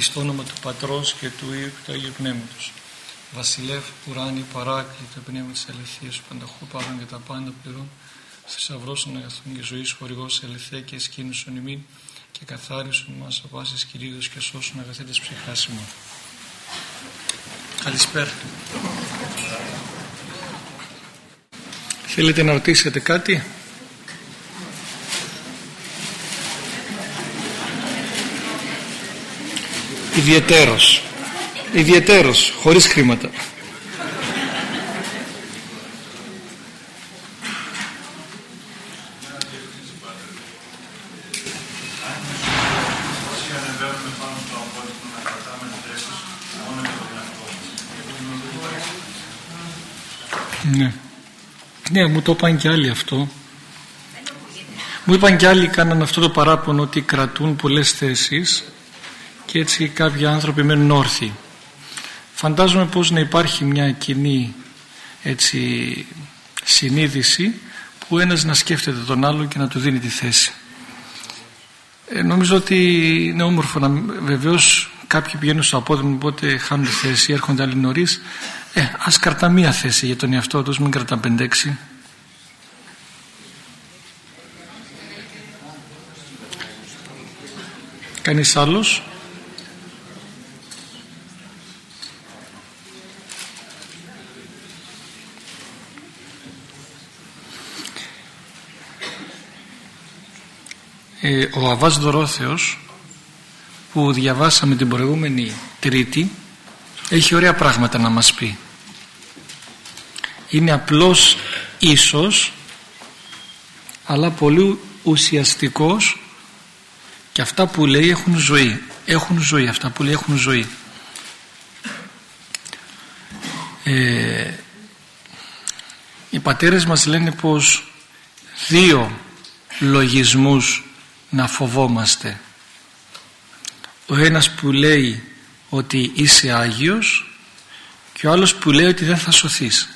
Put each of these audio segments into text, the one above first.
εις το όνομα του Πατρός και του Υιού και του Αγίου Πνεύματος. Βασιλεύ, ουράνι, παράκλητο, πνεύμα της αληθείας, σου πανταχού πάρουν και τα πάντα πληρών, θησαυρός των αγαθών και ζωής χορηγός ελευθέ και εσκήνωσον ημίν και καθάρισον μας από πάσης κυρίως και σώσουν αγαθέτες ψυχάς μου. Καλησπέρα. Θέλετε να ρωτήσετε κάτι; Ιδιαιτέρως. Ιδιαιτέρως, χωρίς χρήματα. Ναι. Ναι, μου το είπαν και άλλοι αυτό. Μου είπαν και άλλοι κάναν αυτό το παράπονο ότι κρατούν πολλές θέσεις και έτσι κάποιοι άνθρωποι μένουν όρθιοι. Φαντάζομαι πως να υπάρχει μια κοινή έτσι, συνείδηση που ένας να σκέφτεται τον άλλο και να του δίνει τη θέση. Ε, νομίζω ότι είναι όμορφο να βεβαίως κάποιοι πηγαίνουν στο απόδειγμα οπότε χάνουν τη θέση, έρχονται άλλοι νωρίς. Ε, ας κρατά μία θέση για τον εαυτό τους, μην κρατά πεντέξι. Κανείς άλλος; Ε, ο Αβάς Δωρόθεος που διαβάσαμε την προηγούμενη Τρίτη έχει ωραία πράγματα να μας πει. Είναι απλός ίσος αλλά πολύ ουσιαστικός και αυτά που λέει έχουν ζωή. Έχουν ζωή αυτά που λέει έχουν ζωή. Ε, οι πατέρες μας λένε πως δύο λογισμούς να φοβόμαστε. Ο ένας που λέει ότι είσαι Άγιος και ο άλλος που λέει ότι δεν θα σωθείς.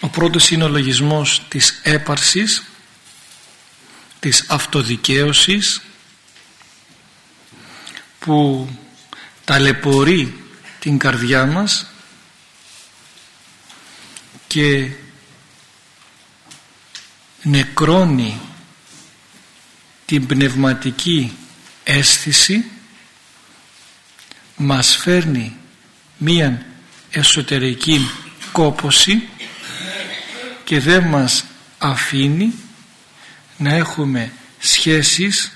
Ο πρώτος είναι ο λογισμός της έπαρσης της αυτοδικαίωσης που ταλαιπωρεί την καρδιά μας και νεκρώνει την πνευματική αίσθηση μας φέρνει μία εσωτερική κόποση και δεν μας αφήνει να έχουμε σχέσεις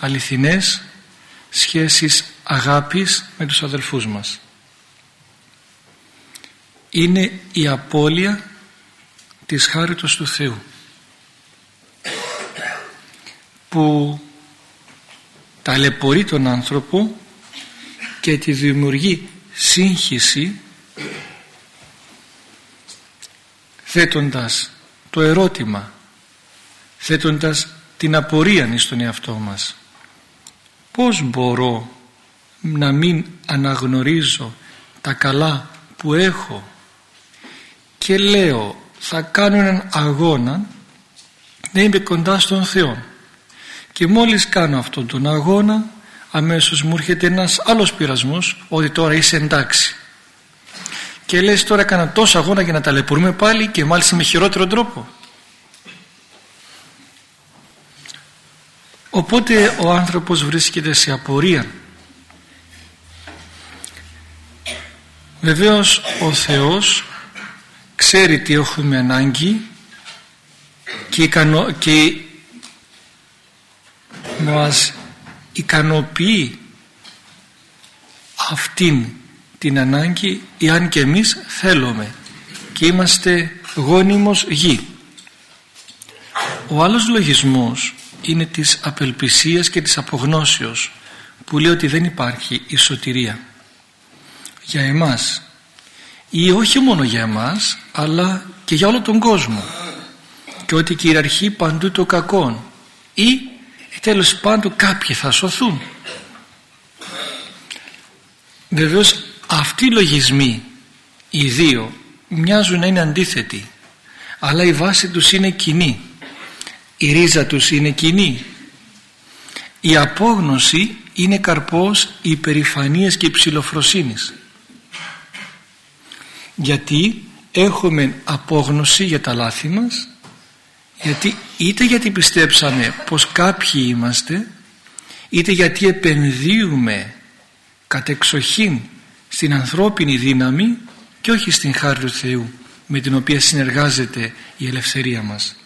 αληθινές σχέσεις αγάπης με τους αδελφούς μας είναι η απώλεια της χάριτος του Θεού που ταλαιπωρεί τον άνθρωπο και τη δημιουργεί σύγχυση θέτοντας το ερώτημα θέτοντας την απορία στον εαυτό μας. Πως μπορώ να μην αναγνωρίζω τα καλά που έχω και λέω θα κάνω έναν αγώνα να είμαι κοντά στον Θεό. Και μόλις κάνω αυτόν τον αγώνα αμέσως μου έρχεται ένας άλλος πειρασμός ότι τώρα είσαι εντάξει και λες τώρα έκανα τόσο αγώνα για να ταλαιπωρούμε πάλι και μάλιστα με χειρότερο τρόπο οπότε ο άνθρωπος βρίσκεται σε απορία. Βεβαίως ο Θεός ξέρει τι έχουμε ανάγκη και, ικανο, και μας ικανοποιεί αυτήν την ανάγκη εάν και εμείς θέλουμε και είμαστε γόνιμος γη. Ο άλλος λογισμός είναι της απελπισίας και της απογνώσεως που λέει ότι δεν υπάρχει η σωτηρία για εμάς ή όχι μόνο για εμάς αλλά και για όλο τον κόσμο. Και ότι κυριαρχεί παντού το κακό ή τέλος πάντων κάποιοι θα σωθούν. Βεβαίως αυτοί οι λογισμοί οι δύο μοιάζουν να είναι αντίθετοι. Αλλά η βάση τους είναι κοινή. Η ρίζα τους είναι κοινή. Η απόγνωση είναι καρπός υπερηφανίας και υψηλοφροσύνης γιατί έχουμε απόγνωση για τα λάθη μας γιατί είτε γιατί πιστέψαμε πως κάποιοι είμαστε είτε γιατί επενδύουμε κατεξοχήν στην ανθρώπινη δύναμη και όχι στην χάρη του Θεού με την οποία συνεργάζεται η ελευθερία μας.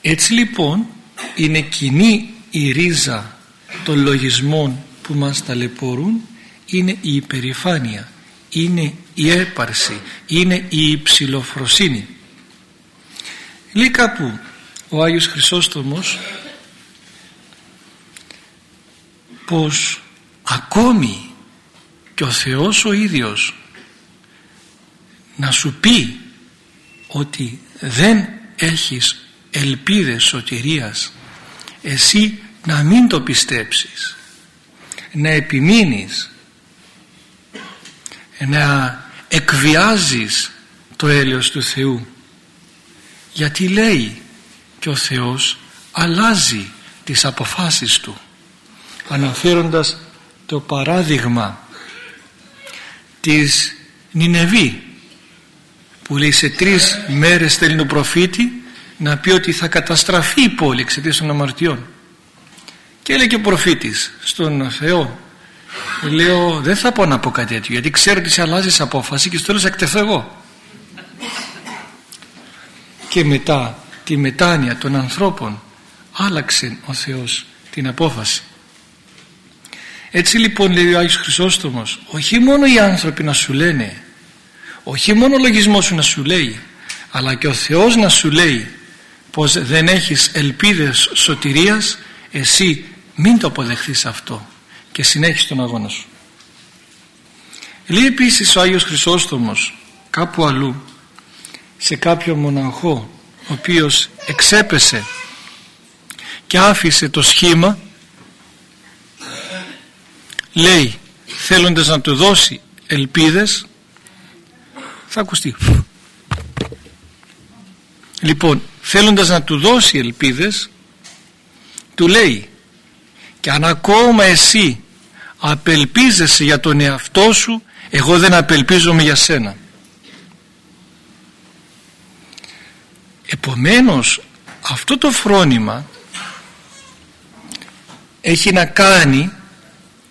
Έτσι λοιπόν είναι κοινή η ρίζα των λογισμών που μας ταλαιπωρούν είναι η υπερηφάνεια, είναι η έπαρση, είναι η υψηλοφροσύνη. Λέει κάπου ο Άγιος Χρυσόστομος πως ακόμη και ο Θεός ο ίδιος να σου πει ότι δεν έχεις ελπίδες σωτηρίας εσύ να μην το πιστέψεις να επιμείνεις να εκβιάζεις το έλεος του Θεού. Γιατί λέει και ο Θεός αλλάζει τις αποφάσεις Του αναφέροντας το παράδειγμα της Νινεβή που λέει σε τρεις μέρες στέλνει τον προφήτη να πει ότι θα καταστραφεί η πόλη εξαιτίας των αμαρτιών και έλεγε ο προφήτης στον Θεό λέω δεν θα πω να πω κάτι τέτοιο γιατί ξέρω ότι σε αλλάζεις απόφαση και στο τέλος εκτεθώ εγώ. Και μετά τη μετάνοια των ανθρώπων άλλαξε ο Θεός την απόφαση. Έτσι λοιπόν λέει ο Άγιος Χρυσόστομος όχι μόνο οι άνθρωποι να σου λένε όχι μόνο ο λογισμός σου να σου λέει αλλά και ο Θεός να σου λέει πως δεν έχεις ελπίδες σωτηρίας εσύ μην το αποδεχθείς αυτό και συνέχισε τον αγώνα σου. Λέει επίσης ο Άγιος Χρυσόστομος κάπου αλλού σε κάποιο μοναχό ο οποίος εξέπεσε και άφησε το σχήμα λέει θέλοντας να του δώσει ελπίδες θα ακουστεί. Λοιπόν θέλοντας να του δώσει ελπίδες του λέει και αν ακόμα εσύ απελπίζεσαι για τον εαυτό σου εγώ δεν απελπίζομαι για σένα. Επομένως αυτό το φρόνημα έχει να κάνει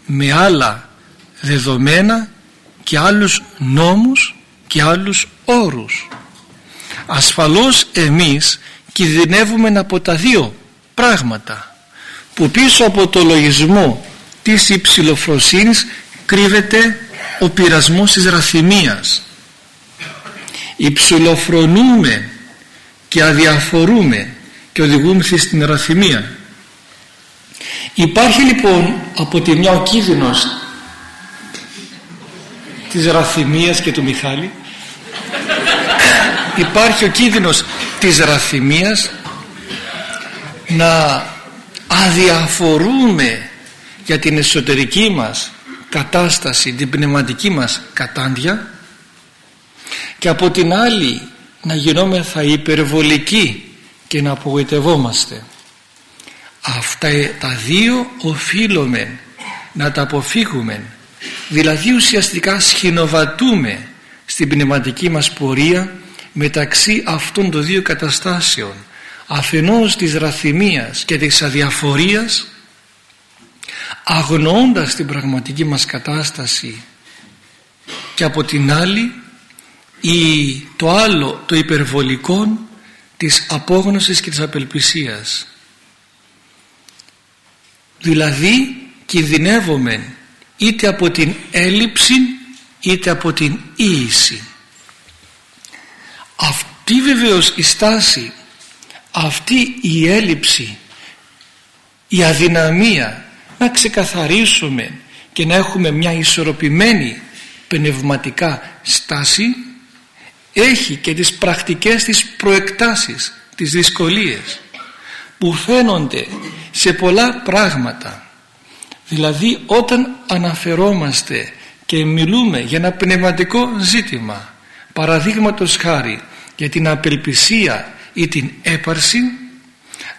με άλλα δεδομένα και άλλους νόμους και άλλους όρους. Ασφαλώς εμείς κινδυνεύουμε από τα δύο πράγματα που πίσω από το λογισμό της υψηλοφροσύνης κρύβεται ο πειρασμός της ραθυμίας. Υψηλοφρονούμε και αδιαφορούμε και οδηγούμε στην ραθυμία. Υπάρχει λοιπόν από τη μια ο κίνδυνος της ραθυμίας και του Μιχάλη. Υπάρχει ο κίνδυνος της ραθυμίας να αδιαφορούμε για την εσωτερική μας κατάσταση, την πνευματική μας κατάντια και από την άλλη να γινόμεθα υπερβολικοί και να απογοητευόμαστε. Αυτά τα δύο οφείλουμε να τα αποφύγουμε δηλαδή ουσιαστικά σχηνοβατούμε στην πνευματική μας πορεία μεταξύ αυτών των δύο καταστάσεων αφενός της ραθυμίας και της αδιαφορίας αγνοώντας την πραγματική μας κατάσταση και από την άλλη η, το άλλο το υπερβολικό της απόγνωσης και της απελπισίας. Δηλαδή κινδυνεύουμε είτε από την έλλειψη είτε από την ίηση. Αυτή βεβαίως η στάση αυτή η έλλειψη η αδυναμία να ξεκαθαρίσουμε και να έχουμε μια ισορροπημένη πνευματικά στάση έχει και τις πρακτικές της προεκτάσεις τις δυσκολίες που φαίνονται σε πολλά πράγματα. Δηλαδή όταν αναφερόμαστε και μιλούμε για ένα πνευματικό ζήτημα παραδείγματος χάρη για την απελπισία ή την έπαρση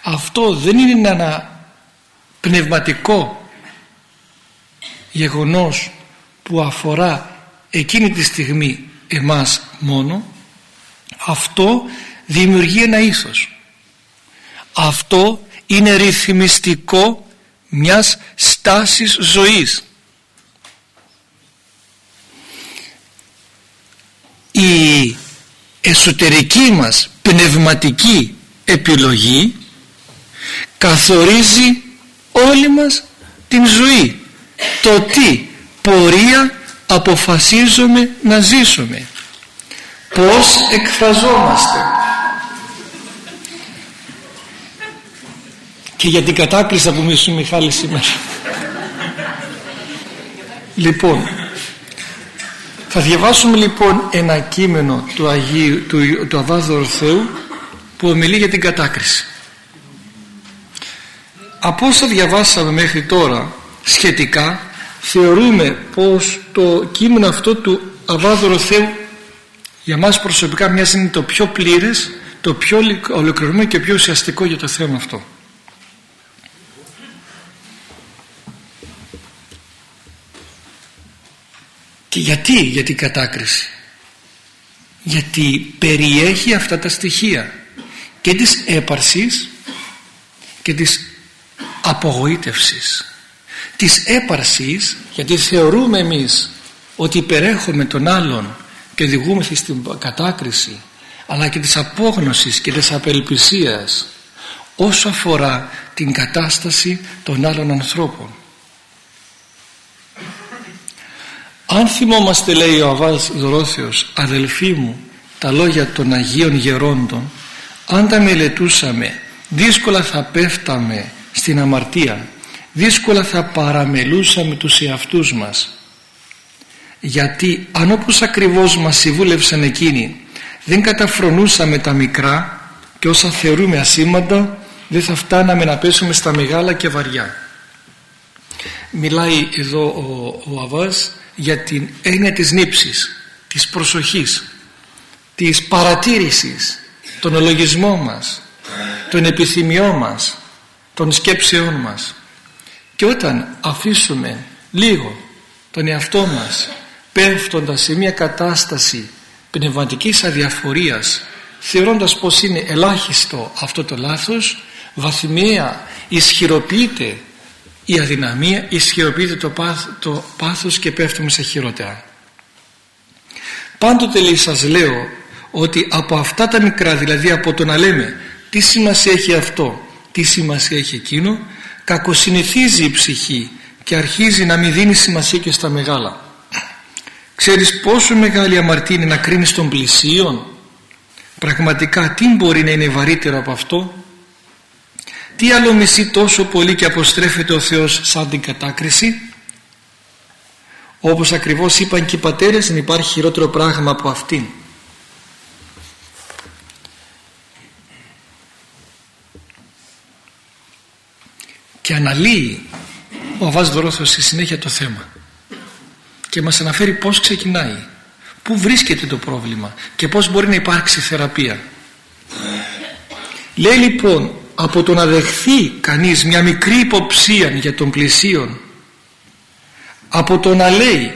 αυτό δεν είναι ένα πνευματικό γεγονός που αφορά εκείνη τη στιγμή εμάς μόνο αυτό δημιουργεί ένα ήθος αυτό είναι ρυθμιστικό μιας στάσης ζωής. Η εσωτερική μας πνευματική επιλογή καθορίζει όλη μας την ζωή. Το τι πορεία αποφασίζουμε να ζήσουμε. Πως εκφραζόμαστε. Και για την κατάκριση θα πούμε σου Μιχάλη σήμερα. Λοιπόν θα διαβάσουμε λοιπόν ένα κείμενο του, Αγίου, του, του Αβάδου Ορθέου που ομιλεί για την κατάκριση από όσα διαβάσαμε μέχρι τώρα σχετικά θεωρούμε πως το κείμενο αυτό του Αβάδου Θεού για μας προσωπικά μοιάζει είναι το πιο πλήρες το πιο ολοκληρωμένο και πιο ουσιαστικό για το θέμα αυτό. Και γιατί για την κατάκριση; Γιατί περιέχει αυτά τα στοιχεία και της έπαρσης και της απογοήτευσης της έπαρσης γιατί θεωρούμε εμείς ότι υπερέχουμε τον άλλον και οδηγούμεθα στην κατάκριση αλλά και της απόγνωσης και της απελπισίας όσο αφορά την κατάσταση των άλλων ανθρώπων. Αν θυμόμαστε λέει ο Αβάς Δωρόθεος αδελφοί μου τα λόγια των Αγίων Γερόντων αν τα μελετούσαμε δύσκολα θα πέφταμε στην αμαρτία. Δύσκολα θα παραμελούσαμε τους εαυτούς μας. Γιατί αν όπως ακριβώς μας συμβούλευσαν εκείνοι δεν καταφρονούσαμε τα μικρά και όσα θεωρούμε ασήμαντα δεν θα φτάναμε να πέσουμε στα μεγάλα και βαριά. Μιλάει εδώ ο, ο Αβάς για την έννοια της νύψης της προσοχής της παρατήρησης των ολογισμών μας των επιθυμιών μας των σκέψεών μας. Και όταν αφήσουμε λίγο τον εαυτό μας πέφτοντας σε μια κατάσταση πνευματικής αδιαφορίας θεωρώντας πως είναι ελάχιστο αυτό το λάθος βαθμία ισχυροποιείται η αδυναμία ισχυροποιείται το, το πάθος και πέφτουμε σε χειρότερα. Πάντοτε λέει σας λέω ότι από αυτά τα μικρά δηλαδή από το να λέμε τι σημασία έχει αυτό τι σημασία έχει εκείνο κακοσυνηθίζει η ψυχή και αρχίζει να μην δίνει σημασία και στα μεγάλα. Ξέρεις πόσο μεγάλη αμαρτία είναι να κρίνεις τον πλησίον; Πραγματικά τι μπορεί να είναι βαρύτερο από αυτό; Τι άλλο μισεί τόσο πολύ και αποστρέφεται ο Θεός σαν την κατάκριση; Όπως ακριβώς είπαν και οι πατέρες δεν υπάρχει χειρότερο πράγμα από αυτήν και αναλύει ο Αβάς Δωρόθος στη συνέχεια το θέμα. Και μας αναφέρει πώς ξεκινάει πού βρίσκεται το πρόβλημα και πώς μπορεί να υπάρξει θεραπεία. Λέει λοιπόν από το να δεχθεί κανείς μια μικρή υποψία για τον πλησίον από το να λέει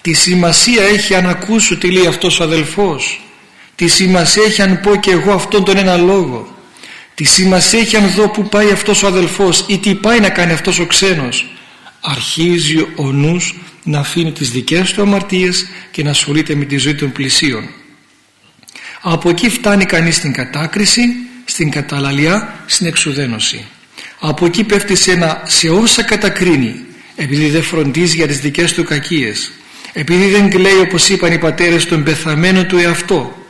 τη σημασία έχει αν ακούσω τι λέει αυτός ο αδελφός τη σημασία έχει αν πω και εγώ αυτόν τον ένα λόγο τι σημασία έχει αν δω που πάει αυτός ο αδελφός ή τι πάει να κάνει αυτός ο ξένος. Αρχίζει ο νους να αφήνει τις δικές του αμαρτίες και να ασχολείται με τη ζωή των πλησίων. Από εκεί φτάνει κανείς στην κατάκριση στην καταλαλιά στην εξουδένωση. Από εκεί πέφτει σε, ένα, σε όσα κατακρίνει επειδή δεν φροντίζει για τις δικές του κακίες επειδή δεν κλαίει όπως είπαν οι πατέρες τον πεθαμένο του εαυτό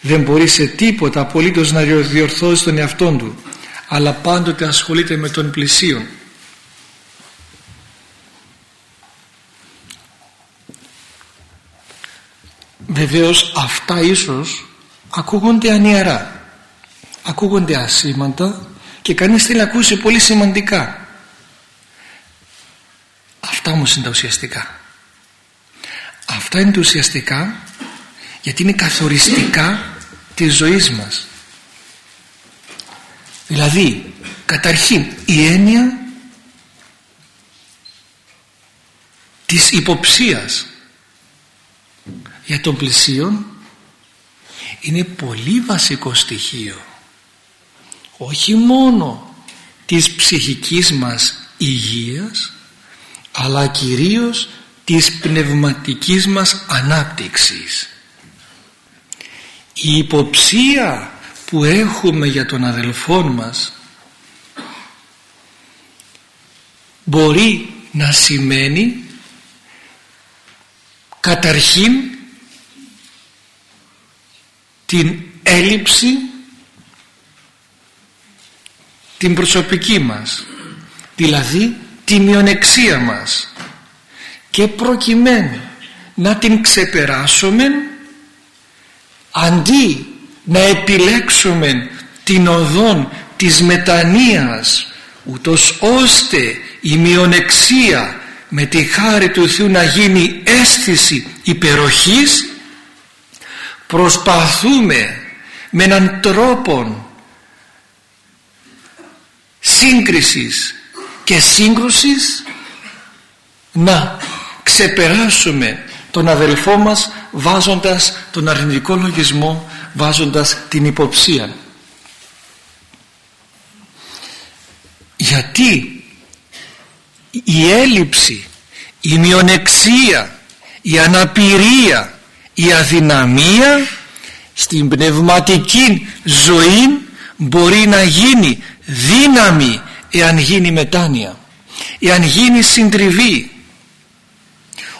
δεν μπορεί σε τίποτα απολύτως να διορθώσει τον εαυτό του αλλά πάντοτε ασχολείται με τον πλησίον. Βεβαίως αυτά ίσως ακούγονται ανιαρά ακούγονται ασήμαντα και κανείς θέλει να ακούσει πολύ σημαντικά. Αυτά όμως είναι τα ουσιαστικά. Αυτά είναι τα ουσιαστικά γιατί είναι καθοριστικά της ζωής μας. Δηλαδή καταρχήν η έννοια της υποψίας για τον πλησίον είναι πολύ βασικό στοιχείο. Όχι μόνο της ψυχικής μας υγείας αλλά κυρίως της πνευματικής μας ανάπτυξης η υποψία που έχουμε για τον αδελφό μας μπορεί να σημαίνει καταρχήν την έλλειψη την προσωπική μας δηλαδή τη μειονεξία μας. Και προκειμένου να την ξεπεράσουμε αντί να επιλέξουμε την οδόν της μετανοίας ούτως ώστε η μειονεξία με τη χάρη του Θεού να γίνει αίσθηση υπεροχής προσπαθούμε με έναν τρόπο σύγκρισης και σύγκρουσης να ξεπεράσουμε τον αδελφό μας βάζοντας τον αρνητικό λογισμό βάζοντας την υποψία. Γιατί η έλλειψη η μειονεξία η αναπηρία η αδυναμία στην πνευματική ζωή μπορεί να γίνει δύναμη εάν γίνει μετάνοια εάν γίνει συντριβή.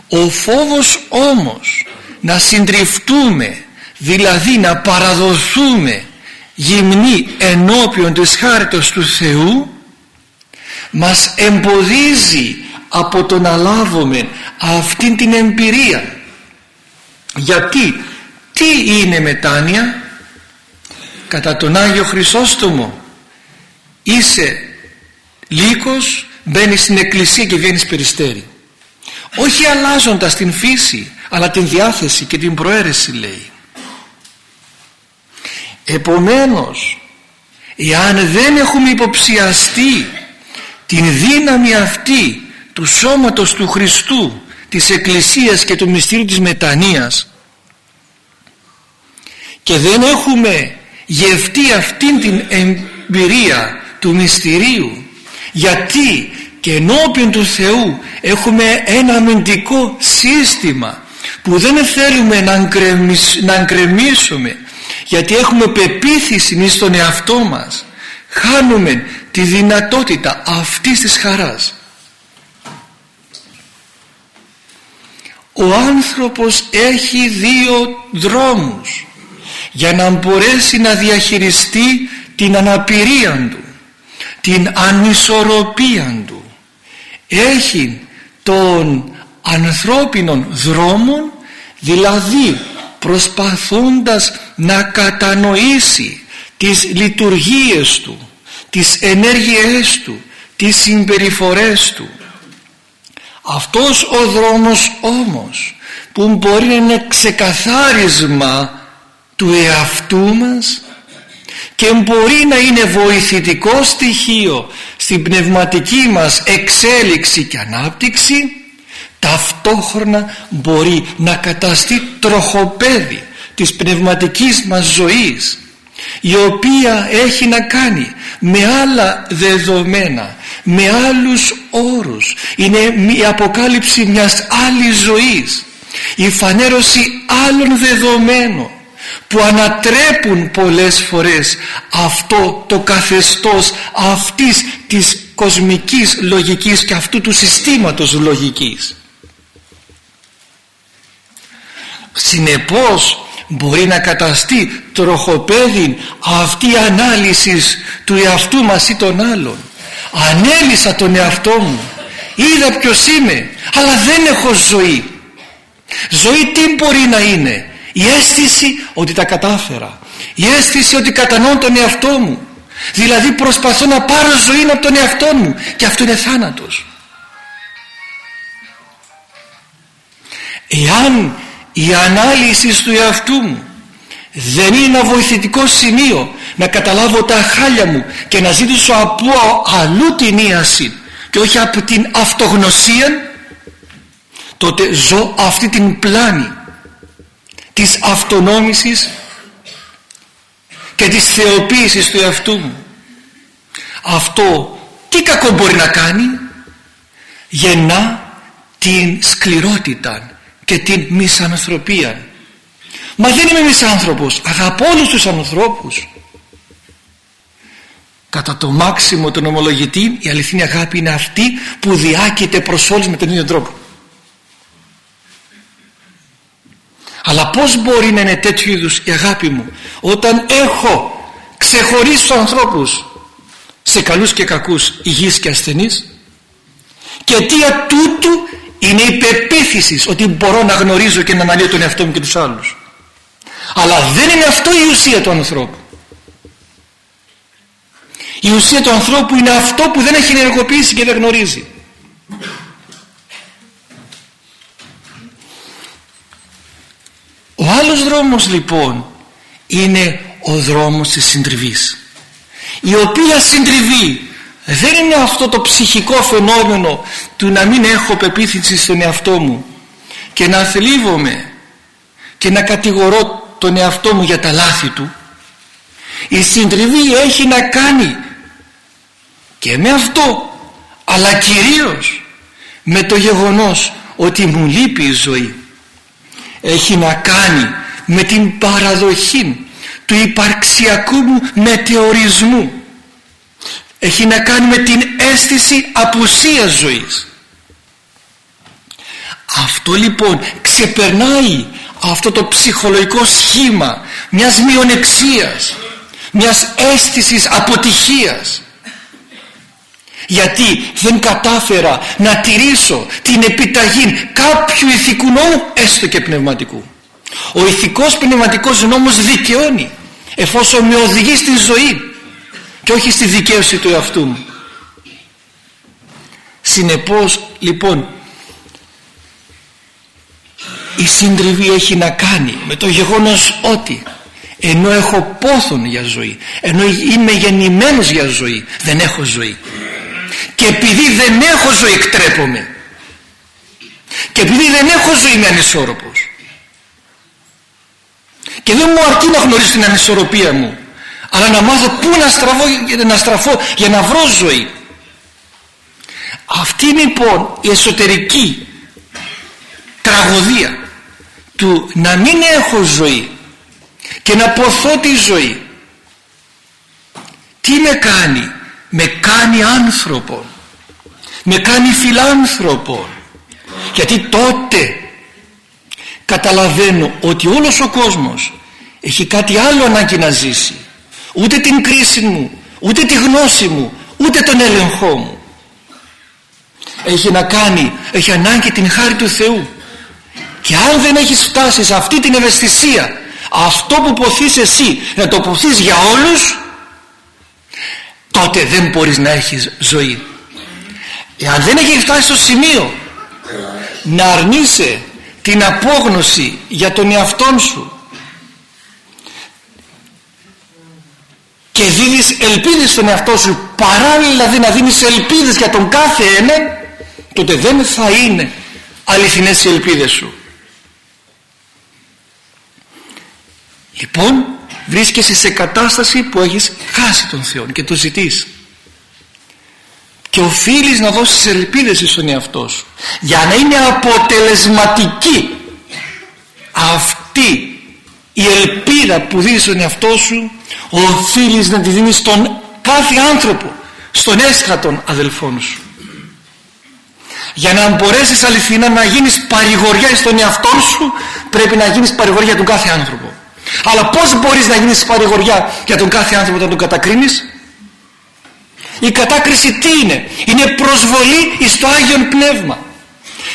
Ο φόβος όμως να συντριφτούμε δηλαδή να παραδοθούμε γυμνοί ενώπιον της χάριτος του Θεού μας εμποδίζει από το να λάβουμε αυτήν την εμπειρία. Γιατί τι είναι μετάνοια; Κατά τον Άγιο Χρυσόστομο είσαι λύκος μπαίνεις στην εκκλησία και βγαίνεις περιστέρι όχι αλλάζοντας την φύση αλλά την διάθεση και την προαίρεση λέει. Επομένως εάν δεν έχουμε υποψιαστεί την δύναμη αυτή του σώματος του Χριστού της Εκκλησίας και του μυστήριου της μετανοίας και δεν έχουμε γευτεί αυτήν την εμπειρία του μυστηρίου γιατί και ενώπιον του Θεού έχουμε ένα αμυντικό σύστημα που δεν θέλουμε να, αγκρεμίσουμε γιατί έχουμε πεποίθηση στον εαυτό μας χάνουμε τη δυνατότητα αυτής της χαράς. Ο άνθρωπος έχει δύο δρόμους για να μπορέσει να διαχειριστεί την αναπηρία του την ανισορροπία του. Έχει τον ανθρώπινων δρόμων δηλαδή προσπαθώντας να κατανοήσει τις λειτουργίες του τις ενέργειές του τις συμπεριφορές του. Αυτός ο δρόμος όμως που μπορεί να είναι ξεκαθάρισμα του εαυτού μας και μπορεί να είναι βοηθητικό στοιχείο στην πνευματική μας εξέλιξη και ανάπτυξη ταυτόχρονα μπορεί να καταστεί τροχοπέδι της πνευματικής μας ζωής η οποία έχει να κάνει με άλλα δεδομένα με άλλους όρους. Είναι η αποκάλυψη μιας άλλης ζωής η φανέρωση άλλων δεδομένων που ανατρέπουν πολλές φορές αυτό το καθεστώς αυτής της κοσμικής λογικής και αυτού του συστήματος λογικής συνεπώς μπορεί να καταστεί τροχοπέδι αυτή η ανάλυσης του εαυτού μας ή των άλλων. Ανέλησα τον εαυτό μου. Είδα ποιος είμαι αλλά δεν έχω ζωή. Ζωή τι μπορεί να είναι; Η αίσθηση ότι τα κατάφερα. Η αίσθηση ότι κατανοώ τον εαυτό μου. Δηλαδή προσπαθώ να πάρω ζωή από τον εαυτό μου. Και αυτό είναι θάνατος. Εάν η ανάλυση του εαυτού μου δεν είναι ένα βοηθητικό σημείο να καταλάβω τα χάλια μου και να ζητήσω από αλλού την ίαση και όχι από την αυτογνωσία τότε ζω αυτή την πλάνη της αυτονόμησης και της θεοποίησης του εαυτού μου. Αυτό τι κακό μπορεί να κάνει; Γεννά την σκληρότητα και την μισανθρωπία. Μα δεν είμαι μισάνθρωπος. Αγαπώ όλους τους ανθρώπους. Κατά το μάξιμο των ομολογητή η αληθινή αγάπη είναι αυτή που διάκειται προς όλους με τον ίδιο τρόπο. Αλλά πως μπορεί να είναι τέτοιου είδους η αγάπη μου όταν έχω ξεχωρίσει τους ανθρώπους σε καλούς και κακούς υγιείς και ασθενείς και αιτία τούτου είναι η πεποίθησης ότι μπορώ να γνωρίζω και να αναλύω τον εαυτό μου και τους άλλους. Αλλά δεν είναι αυτό η ουσία του ανθρώπου. Η ουσία του ανθρώπου είναι αυτό που δεν έχει ενεργοποιήσει και δεν γνωρίζει. Ο άλλος δρόμος λοιπόν είναι ο δρόμος της συντριβής η οποία συντριβή δεν είναι αυτό το ψυχικό φαινόμενο του να μην έχω πεποίθηση στον εαυτό μου και να θλίβομαι και να κατηγορώ τον εαυτό μου για τα λάθη του. Η συντριβή έχει να κάνει και με αυτό αλλά κυρίως με το γεγονός ότι μου λείπει η ζωή. Έχει να κάνει με την παραδοχή του υπαρξιακού μου μετεωρισμού έχει να κάνει με την αίσθηση απουσίας ζωής. Αυτό λοιπόν ξεπερνάει αυτό το ψυχολογικό σχήμα μιας μειονεξίας μιας αίσθησης αποτυχίας. Γιατί δεν κατάφερα να τηρήσω την επιταγή κάποιου ηθικού νόμου έστω και πνευματικού. Ο ηθικός πνευματικός νόμος δικαιώνει εφόσον με οδηγεί στη ζωή και όχι στη δικαίωση του εαυτού μου. Συνεπώς λοιπόν η συντριβή έχει να κάνει με το γεγονός ότι ενώ έχω πόθον για ζωή ενώ είμαι γεννημένος για ζωή δεν έχω ζωή. Και επειδή δεν έχω ζωή εκτρέπομαι. Και επειδή δεν έχω ζωή είμαι ανισόρροπος. Και δεν μου αρκεί να γνωρίσω την ανισορροπία μου αλλά να μάθω πού να στραφώ, να στραφώ για να βρω ζωή. Αυτή λοιπόν η εσωτερική τραγωδία του να μην έχω ζωή και να ποθώ τη ζωή τι με κάνει; Με κάνει άνθρωπο. Με κάνει φιλάνθρωπο. Γιατί τότε καταλαβαίνω ότι όλος ο κόσμος έχει κάτι άλλο ανάγκη να ζήσει ούτε την κρίση μου ούτε τη γνώση μου ούτε τον έλεγχό μου. Έχει να κάνει έχει ανάγκη την χάρη του Θεού. Και αν δεν έχεις φτάσει σε αυτή την ευαισθησία αυτό που ποθείς εσύ να το ποθείς για όλους τότε δεν μπορείς να έχεις ζωή. Εάν δεν έχεις φτάσει στο σημείο να αρνείσαι την απόγνωση για τον εαυτό σου και δίνεις ελπίδες στον εαυτό σου παράλληλα δηλαδή να δίνεις ελπίδες για τον κάθε έναν τότε δεν θα είναι αληθινές οι ελπίδες σου. Λοιπόν βρίσκεσαι σε κατάσταση που έχεις χάσει τον Θεό και το ζητείς. Και οφείλεις να δώσεις ελπίδες στον εαυτό σου για να είναι αποτελεσματική αυτή η ελπίδα που δίνεις στον εαυτό σου οφείλεις να τη δίνεις στον κάθε άνθρωπο στον έσχατον αδελφόν σου. Για να μπορέσεις αληθινά να γίνεις παρηγοριά στον εαυτό σου πρέπει να γίνεις παρηγοριά του κάθε άνθρωπο. Αλλά πως μπορείς να γίνεις παρηγοριά για τον κάθε άνθρωπο όταν τον κατακρίνεις; Η κατάκριση τι είναι; Είναι προσβολή στο Άγιον Πνεύμα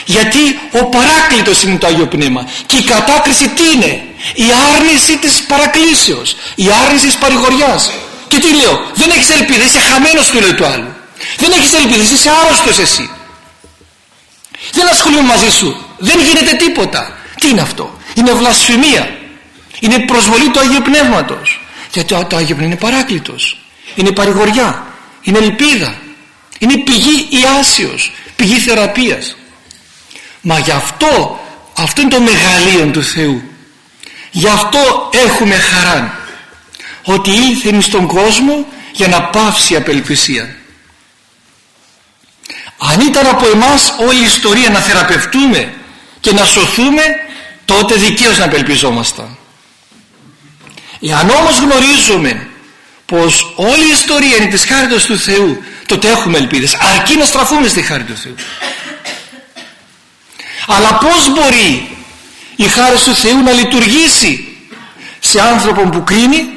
γιατί ο παράκλητος είναι το Άγιο Πνεύμα. Και η κατάκριση τι είναι; Η άρνηση της παρακλήσεως. Η άρνηση της παρηγοριάς. Και τι λέω; Δεν έχεις ελπίδα είσαι χαμένος του λέει του άλλου. Δεν έχεις ελπίδα είσαι άρρωστος εσύ. Δεν ασχολούμαι μαζί σου. Δεν γίνεται τίποτα. Τι είναι αυτό; Είναι βλασφημία. Είναι προσβολή του Αγίου Πνεύματος. Γιατί το, το Άγιο Πνεύμα είναι παράκλητος. Είναι παρηγοριά. Είναι ελπίδα. Είναι πηγή ιάσιος πηγή θεραπείας μα γι' αυτό αυτό είναι το μεγαλείο του Θεού. Γι' αυτό έχουμε χαρά ότι ήλθε στον κόσμο για να πάυσει η απελπισία. Αν ήταν από εμάς όλη η ιστορία να θεραπευτούμε και να σωθούμε τότε δικαίως να απελπιζόμασταν. Εάν όμως γνωρίζουμε πως όλη η ιστορία είναι της χάριτος του Θεού τότε έχουμε ελπίδες αρκεί να στραφούμε στη χάρη του Θεού αλλά πως μπορεί η χάρη του Θεού να λειτουργήσει σε άνθρωπο που κρίνει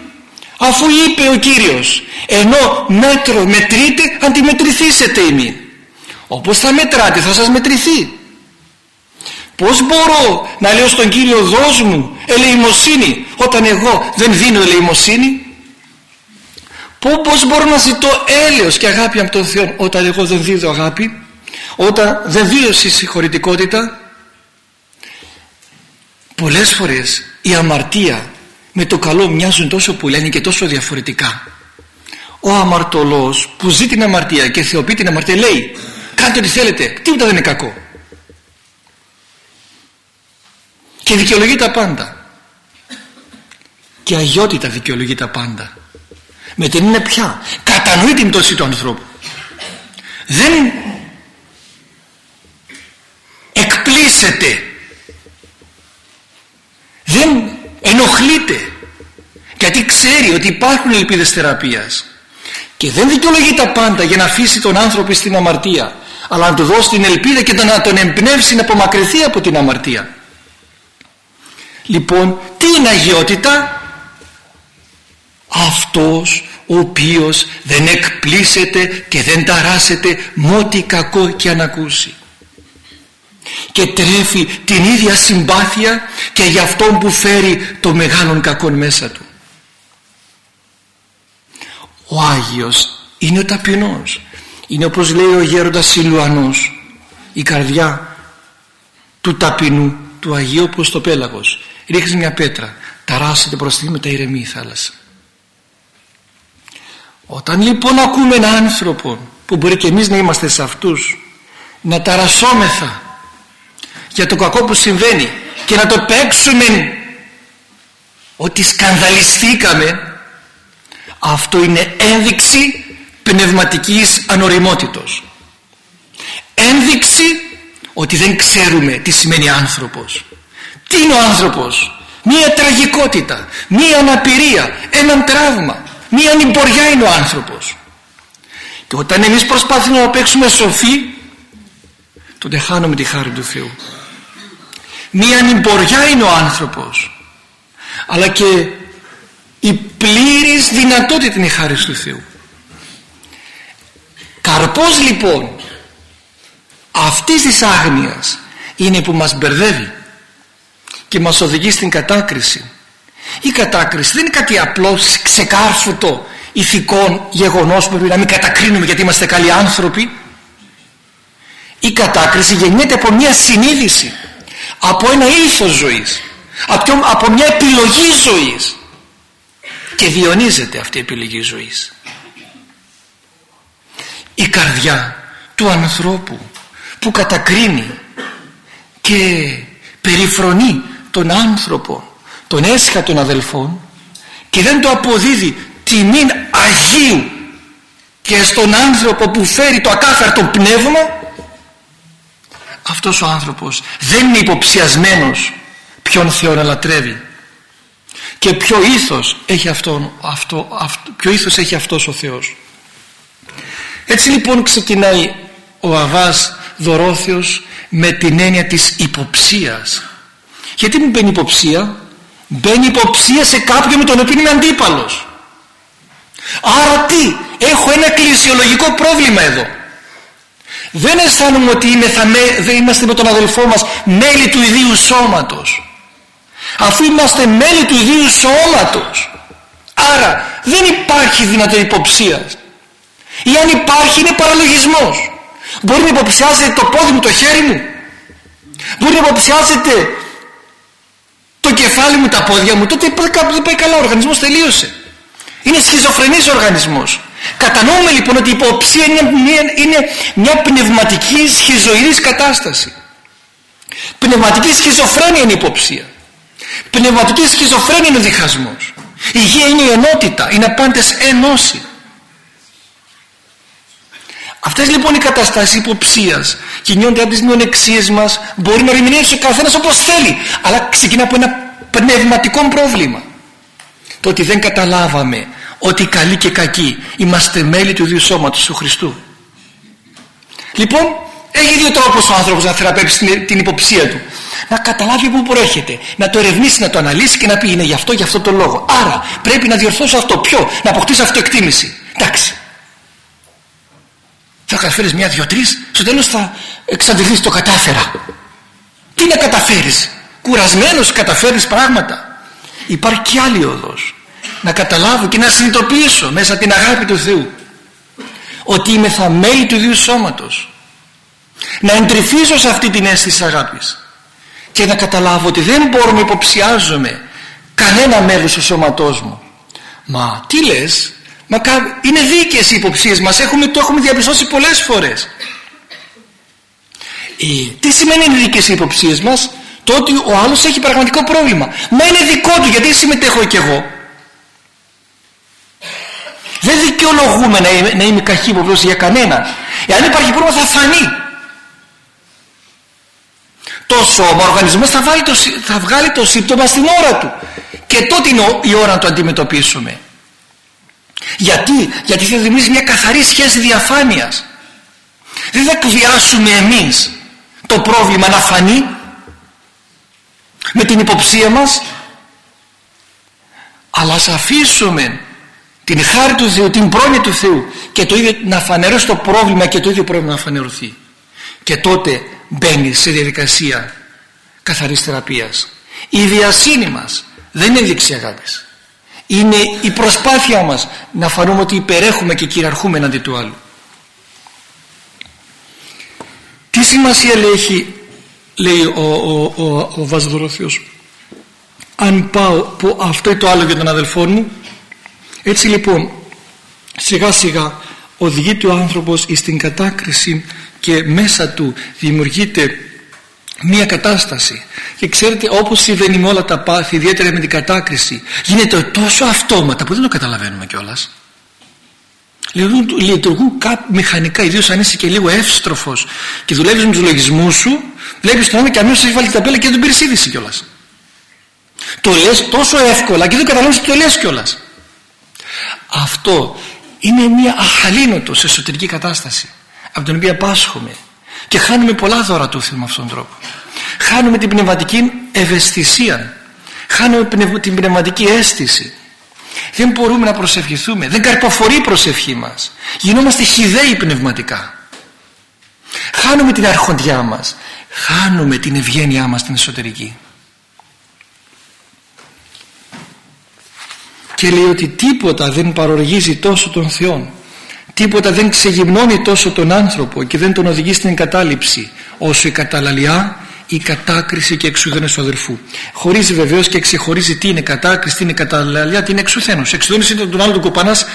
αφού είπε ο Κύριος ενώ μέτρο μετρείτε αντιμετρηθήσετε ημί όπως θα μετράτε θα σας μετρηθεί πως μπορώ να λέω στον Κύριο δώσ' μου ελεημοσύνη όταν εγώ δεν δίνω ελεημοσύνη πως μπορώ να ζητώ έλεος και αγάπη από τον Θεό όταν εγώ δεν δίδω αγάπη; Όταν δεν δίδω συγχωρητικότητα πολλές φορές η αμαρτία με το καλό μοιάζουν τόσο που λένε και τόσο διαφορετικά. Ο αμαρτωλός που ζει την αμαρτία και θεοποιεί την αμαρτία λέει κάντε ό,τι θέλετε τίποτα δεν είναι κακό και δικαιολογεί τα πάντα. Και αγιότητα δικαιολογεί τα πάντα. Με την είναι πια κατανοεί την πτώση του ανθρώπου. Δεν εκπλήσεται δεν ενοχλείται γιατί ξέρει ότι υπάρχουν ελπίδες θεραπείας. Και δεν δικαιολογεί τα πάντα για να αφήσει τον άνθρωπο στην αμαρτία αλλά να του δώσει την ελπίδα και να τον εμπνεύσει να απομακρυνθεί από την αμαρτία. Λοιπόν τι είναι αγιότητα; Αυτός ο οποίος δεν εκπλήσεται και δεν ταράσεται με ό,τι κακό και αν ακούσει και τρέφει την ίδια συμπάθεια και για αυτόν που φέρει το μεγάλον κακό μέσα του. Ο Άγιος είναι ο ταπεινός. Είναι όπως λέει ο γέροντας Σιλουανός η καρδιά του ταπεινού του Αγίου όπως το πέλαγος. Ρίχνεις μια πέτρα ταράσσεται προς τη μετά ηρεμεί η θάλασσα. Όταν λοιπόν ακούμε έναν άνθρωπο που μπορεί και εμείς να είμαστε σε αυτούς να ταρασσόμεθα για το κακό που συμβαίνει. Και να το παίξουμε ότι σκανδαλιστήκαμε αυτό είναι ένδειξη πνευματικής ανοριμότητος. Ένδειξη ότι δεν ξέρουμε τι σημαίνει άνθρωπος. Τι είναι ο άνθρωπος; Μία τραγικότητα μία αναπηρία έναν τραύμα μία νυμποριά είναι ο άνθρωπος. Και όταν εμείς προσπαθούμε να παίξουμε σοφοί τότε χάνουμε τη χάρη του Θεού μία νυμποριά είναι ο άνθρωπος. Αλλά και η πλήρης δυνατότητα είναι η χάρη του Θεού. Καρπός λοιπόν αυτής της άγνοιας είναι που μας μπερδεύει και μας οδηγεί στην κατάκριση. Η κατάκριση δεν είναι κάτι απλό ξεκάρφωτο ηθικό γεγονός που πρέπει να μην κατακρίνουμε γιατί είμαστε καλοί άνθρωποι. Η κατάκριση γεννιέται από μια συνείδηση από ένα ήθος ζωής από μια επιλογή ζωής. Και διονύζεται αυτή η επιλογή ζωής. Η καρδιά του ανθρώπου που κατακρίνει και περιφρονεί τον άνθρωπο τον έσχα των αδελφών και δεν το αποδίδει τιμή Αγίου και στον άνθρωπο που φέρει το ακάθαρτο πνεύμα αυτός ο άνθρωπος δεν είναι υποψιασμένος ποιον Θεό να λατρεύει. Και ποιο ήθος έχει, αυτό, αυτό, αυτό, ποιο ήθος έχει αυτός ο Θεός. Έτσι λοιπόν ξεκινάει ο Αβάς Δωρόθεος με την έννοια της υποψίας. Γιατί μην μπαίνει υποψία; Μπαίνει υποψία σε κάποιον με τον οποίο είμαι αντίπαλος. Άρα τι έχω ένα εκκλησιολογικό πρόβλημα εδώ δεν αισθάνομαι ότι είμαι, θα με, δεν είμαστε με τον αδελφό μας μέλη του ιδίου σώματος. Αφού είμαστε μέλη του ιδίου σώματος άρα δεν υπάρχει δυνατότητα υποψίας. Ή αν υπάρχει είναι παραλογισμός. Μπορεί να υποψιάζεται το πόδι μου το χέρι μου. Μπορεί να υποψιάζεται το κεφάλι μου, τα πόδια μου, τότε δεν πάει καλά, ο οργανισμός τελείωσε. Είναι σχιζοφρενής ο οργανισμός. Κατανοούμε λοιπόν ότι η υποψία είναι μια, είναι μια πνευματική σχιζοειρής κατάσταση. Πνευματική σχιζοφρένεια είναι η υποψία. Πνευματική σχιζοφρένεια είναι ο διχασμός. Η υγεία είναι η ενότητα, είναι απάντες ενώση. Αυτές λοιπόν οι καταστάσεις υποψίας κινιόνται από τις μειονεξίες μας μπορεί να ερμηνεύσει ο καθένας όπως θέλει αλλά ξεκινά από ένα πνευματικό πρόβλημα το ότι δεν καταλάβαμε ότι καλοί και κακοί είμαστε μέλη του ίδιου σώματος του Χριστού. Λοιπόν έχει δύο τρόπους ο άνθρωπος να θεραπεύσει την υποψία του. Να καταλάβει πού προέρχεται να το ερευνήσει, να το αναλύσει και να πει είναι γι' αυτό, γι' αυτό το λόγο άρα πρέπει να διορθώσω αυτό, ποιο, να αποκτήσω αυτοεκτίμηση. Εντάξει. Θα καταφέρεις μια, δυο, τρεις. Στο τέλος θα εξαντληθείς το κατάφερα. Τι να καταφέρεις; Κουρασμένος καταφέρεις πράγματα. Υπάρχει και άλλη οδός να καταλάβω και να συνειδητοποιήσω μέσα την αγάπη του Θεού ότι είμαι θα μέλη του ίδιου σώματος να εντρυφήσω σε αυτή την αίσθηση αγάπης και να καταλάβω ότι δεν μπορώ να υποψιάζομαι κανένα μέλος του σώματός μου μα τι λες; Μα είναι δίκαιες οι υποψίες μας, έχουμε, το έχουμε διαπιστώσει πολλές φορές. Ε, τι σημαίνει είναι δίκαιες οι υποψίες μας, το ότι ο άλλος έχει πραγματικό πρόβλημα. Μα είναι δικό του, γιατί συμμετέχω κι εγώ. Δεν δικαιολογούμε να είμαι, να είμαι καχύποπτος για κανένα. Εάν υπάρχει πρόβλημα θα φανεί. Το σώμα, ο οργανισμός θα, βάλει το, θα βγάλει το σύμπτωμα στην ώρα του. Και τότε είναι η ώρα να το αντιμετωπίσουμε. Γιατί, γιατί θα δημιουργήσει μια καθαρή σχέση διαφάνειας. Δεν θα εκβιάσουμε εμείς το πρόβλημα να φανεί με την υποψία μας αλλά ας αφήσουμε την χάρη του Θεού, την πρόνοια του Θεού. Και το ίδιο να φανερώσει το πρόβλημα και το ίδιο πρόβλημα να φανερωθεί. Και τότε μπαίνει σε διαδικασία καθαρής θεραπείας. Η βιασύνη μας δεν είναι δείξη αγάπης. Είναι η προσπάθειά μας να φανούμε ότι υπερέχουμε και κυριαρχούμε εναντί του άλλου. Τι σημασία λέει, έχει, λέει ο, ο, ο, ο Βαζδωρόθιος αν πάω που αυτό ή το άλλο για τον αδελφό μου έτσι λοιπόν σιγά σιγά οδηγείται ο άνθρωπος στην κατάκριση και μέσα του δημιουργείται μία κατάσταση και ξέρετε όπως συμβαίνει με όλα τα πάθη ιδιαίτερα με την κατάκριση γίνεται τόσο αυτόματα που δεν το καταλαβαίνουμε κιόλας. λειτουργούν, λειτουργούν μηχανικά ιδίως αν είσαι και λίγο εύστροφος και δουλεύεις με τους λογισμούς σου βλέπεις τον άλλο και αμέσως έχει βάλει την ταπέλα και δεν τον πήρες είδηση κιόλας. το λες τόσο εύκολα και δεν καταλαβαίνεις ότι το λες κιόλας. Αυτό είναι μια αχαλήνοτος εσωτερική κατάσταση από την οποία πάσχουμε. Και χάνουμε πολλά δώρα του Θεού με αυτόν τον τρόπο. Χάνουμε την πνευματική ευαισθησία. Χάνουμε την πνευματική αίσθηση. Δεν μπορούμε να προσευχηθούμε. Δεν καρποφορεί η προσευχή μας. Γινόμαστε χιδαίοι πνευματικά. Χάνουμε την αρχοντιά μας. Χάνουμε την ευγένειά μας την εσωτερική και λέει ότι τίποτα δεν παροργίζει τόσο τον Θεό τίποτα δεν ξεγυμνώνει τόσο τον άνθρωπο και δεν τον οδηγεί στην εγκατάλειψη όσο η καταλαλιά η κατάκριση και εξουδένωση του αδελφού. Χωρίζει βεβαίως και ξεχωρίζει τι είναι κατάκριση, τι είναι καταλαλιά, τι είναι εξουδένωση. Εξουδένωση είναι τον άλλο τον κοπανάς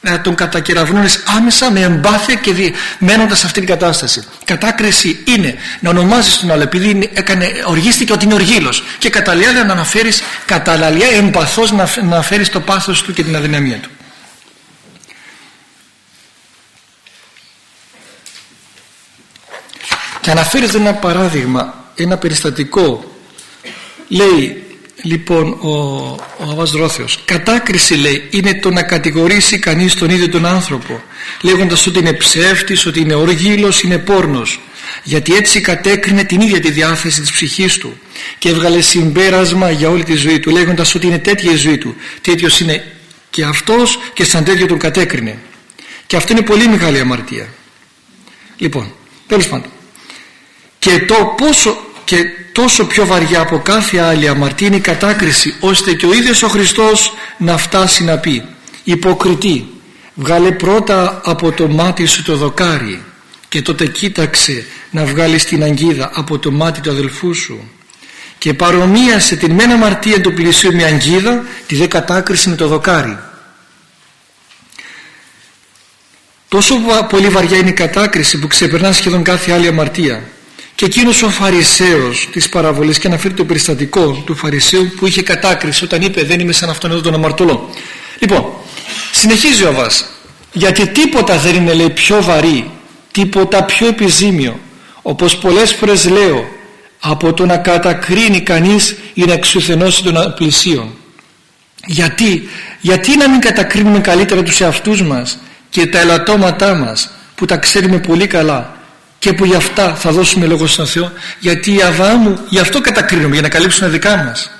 να τον κατακεραυνώνει άμεσα με εμπάθεια και δι... μένοντας σε αυτή την κατάσταση. Κατάκριση είναι να ονομάζεις τον άλλο επειδή έκανε, οργίστηκε ότι είναι οργήλο. Και καταλαλιά να αναφέρει καταλαλιά εμπαθώς να αναφέρει το πάθος του και την αδυναμία του. και αναφέρεται ένα παράδειγμα ένα περιστατικό λέει λοιπόν ο, ο Αβάς Ρόθεος κατάκριση λέει είναι το να κατηγορήσει κανείς τον ίδιο τον άνθρωπο λέγοντας ότι είναι ψεύτης, ότι είναι οργήλος, είναι πόρνος γιατί έτσι κατέκρινε την ίδια τη διάθεση της ψυχής του και έβγαλε συμπέρασμα για όλη τη ζωή του λέγοντας ότι είναι τέτοια η ζωή του τέτοιος είναι και αυτός και σαν τέτοιο τον κατέκρινε και αυτό είναι πολύ μεγάλη αμαρτία. Λοιπόν τέλος πάντων. Και, το πόσο, και τόσο πιο βαριά από κάθε άλλη αμαρτία είναι η κατάκριση ώστε και ο ίδιος ο Χριστός να φτάσει να πει υποκριτή βγάλε πρώτα από το μάτι σου το δοκάρι και τότε κοίταξε να βγάλεις την αγκίδα από το μάτι του αδελφού σου και παρομοίασε την μένα αμαρτία του πλησίου με αγγίδα τη δε κατάκριση με το δοκάρι τόσο πολύ βαριά είναι η κατάκριση που ξεπερνά σχεδόν κάθε άλλη αμαρτία και εκείνος ο Φαρισαίος της παραβολής και αναφέρει το περιστατικό του Φαρισαίου που είχε κατάκριση όταν είπε δεν είμαι σαν αυτόν εδώ τον αμαρτωλό λοιπόν συνεχίζει ο Αβάς. Γιατί τίποτα δεν είναι λέει πιο βαρύ τίποτα πιο επιζήμιο όπως πολλές φορές λέω από το να κατακρίνει κανείς ή να εξουθενώσει των πλησίων γιατί, γιατί να μην κατακρίνουμε καλύτερα τους εαυτούς μας και τα ελαττώματά μας που τα ξέρουμε πολύ καλά και που γι' αυτά θα δώσουμε λόγο στον Θεό. Γιατί η αβά μου γι' αυτό κατακρίνουμε για να καλύψουν τα δικά μας.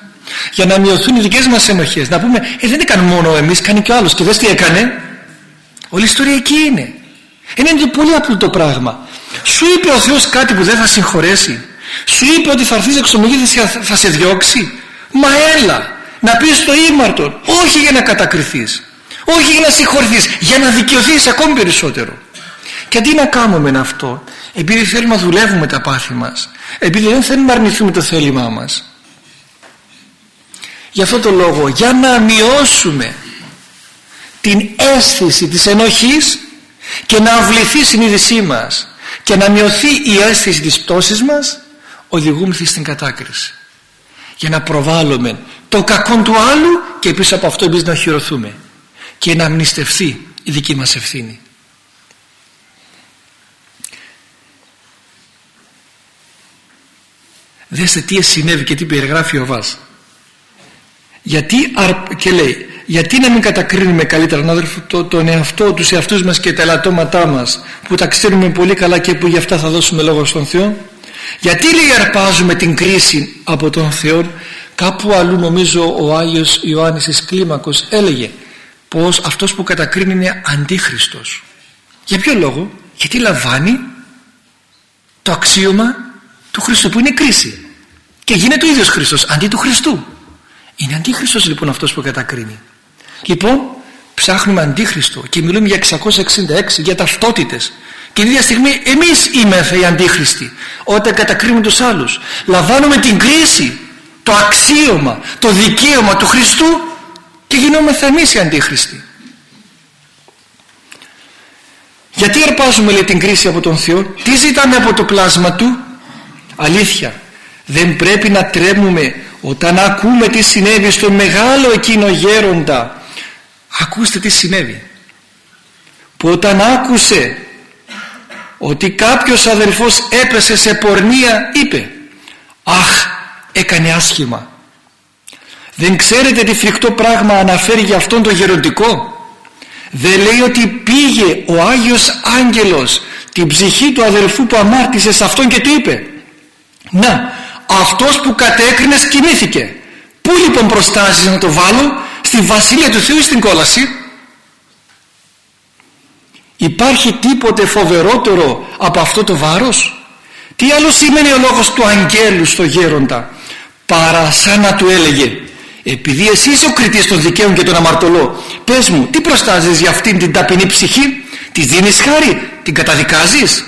Για να μειωθούν οι δικές μας ενοχές. Να πούμε ε, δεν έκανε μόνο εμείς κάνει και ο άλλος και δες τι έκανε. Όλη η ιστορία εκεί είναι. Είναι πολύ απλό το πράγμα. Σου είπε ο Θεός κάτι που δεν θα συγχωρέσει. Σου είπε ότι θα έρθεις εξομογή και θα σε διώξει. Μα έλα να πεις το ήμαρτον όχι για να κατακριθείς. Όχι για να συγχωρηθείς για να δικαιωθείς ακόμη περισσότερο. Και αντί να κάνουμε αυτό επειδή θέλουμε να δουλεύουμε τα πάθη μας. Επειδή δεν θέλουμε να αρνηθούμε το θέλημά μας. Γι' αυτό το λόγο για να μειώσουμε την αίσθηση της ενοχής και να αυληθεί η συνείδησή μας και να μειωθεί η αίσθηση της πτώσης μας οδηγούμεθα στην κατάκριση. Για να προβάλλουμε το κακό του άλλου και πίσω από αυτό εμείς να χειρωθούμε και να αμνηστευθεί η δική μας ευθύνη δέστε τι συνέβη και τι περιγράφει ο Βάς γιατί και λέει γιατί να μην κατακρίνουμε καλύτερα τον, αδελφο, τον εαυτό τους εαυτούς μας και τα ελαττώματά μας που τα ξέρουμε πολύ καλά και που γι' αυτά θα δώσουμε λόγο στον Θεό; Γιατί λέει αρπάζουμε την κρίση από τον Θεό; Κάπου αλλού νομίζω ο Άγιος Ιωάννης της Κλίμακος έλεγε πως αυτός που κατακρίνει είναι αντίχριστος. Για ποιο λόγο; Γιατί λαμβάνει το αξίωμα του Χριστού που είναι κρίση. Και γίνεται ο ίδιος Χριστός αντί του Χριστού. Είναι αντίχριστος λοιπόν αυτός που κατακρίνει. Λοιπόν ψάχνουμε αντίχριστο και μιλούμε για 666 για ταυτότητες. Και την ίδια στιγμή εμείς είμαστε οι αντίχριστοι όταν κατακρίνουμε τους άλλους. Λαμβάνουμε την κρίση το αξίωμα το δικαίωμα του Χριστού και γινόμαστε εμείς οι αντίχριστοι. Γιατί αρπάζουμε λέει την κρίση από τον Θεό; Τι ζητάμε από το πλάσμα Του; Αλήθεια. Δεν πρέπει να τρέμουμε όταν ακούμε τι συνέβη στον μεγάλο εκείνο γέροντα. Ακούστε τι συνέβη. Που όταν άκουσε ότι κάποιος αδελφός έπεσε σε πορνεία είπε αχ έκανε άσχημα. Δεν ξέρετε τι φρικτό πράγμα αναφέρει για αυτόν το γεροντικό; Δεν λέει ότι πήγε ο Άγιος Άγγελος την ψυχή του αδελφού που αμάρτησε σε αυτόν και του είπε να αυτός που κατέκρινες κοιμήθηκε πού λοιπόν προστάζεις να το βάλω; Στη Βασίλεια του Θεού ή στην κόλαση; Υπάρχει τίποτε φοβερότερο από αυτό το βάρος; Τι άλλο σημαίνει ο λόγος του αγγέλου στο γέροντα; Παρά σαν να του έλεγε επειδή εσύ είσαι ο κριτής των δικαίων και των αμαρτωλών πες μου τι προστάζεις για αυτήν την ταπεινή ψυχή; Της δίνεις χάρη την καταδικάζεις;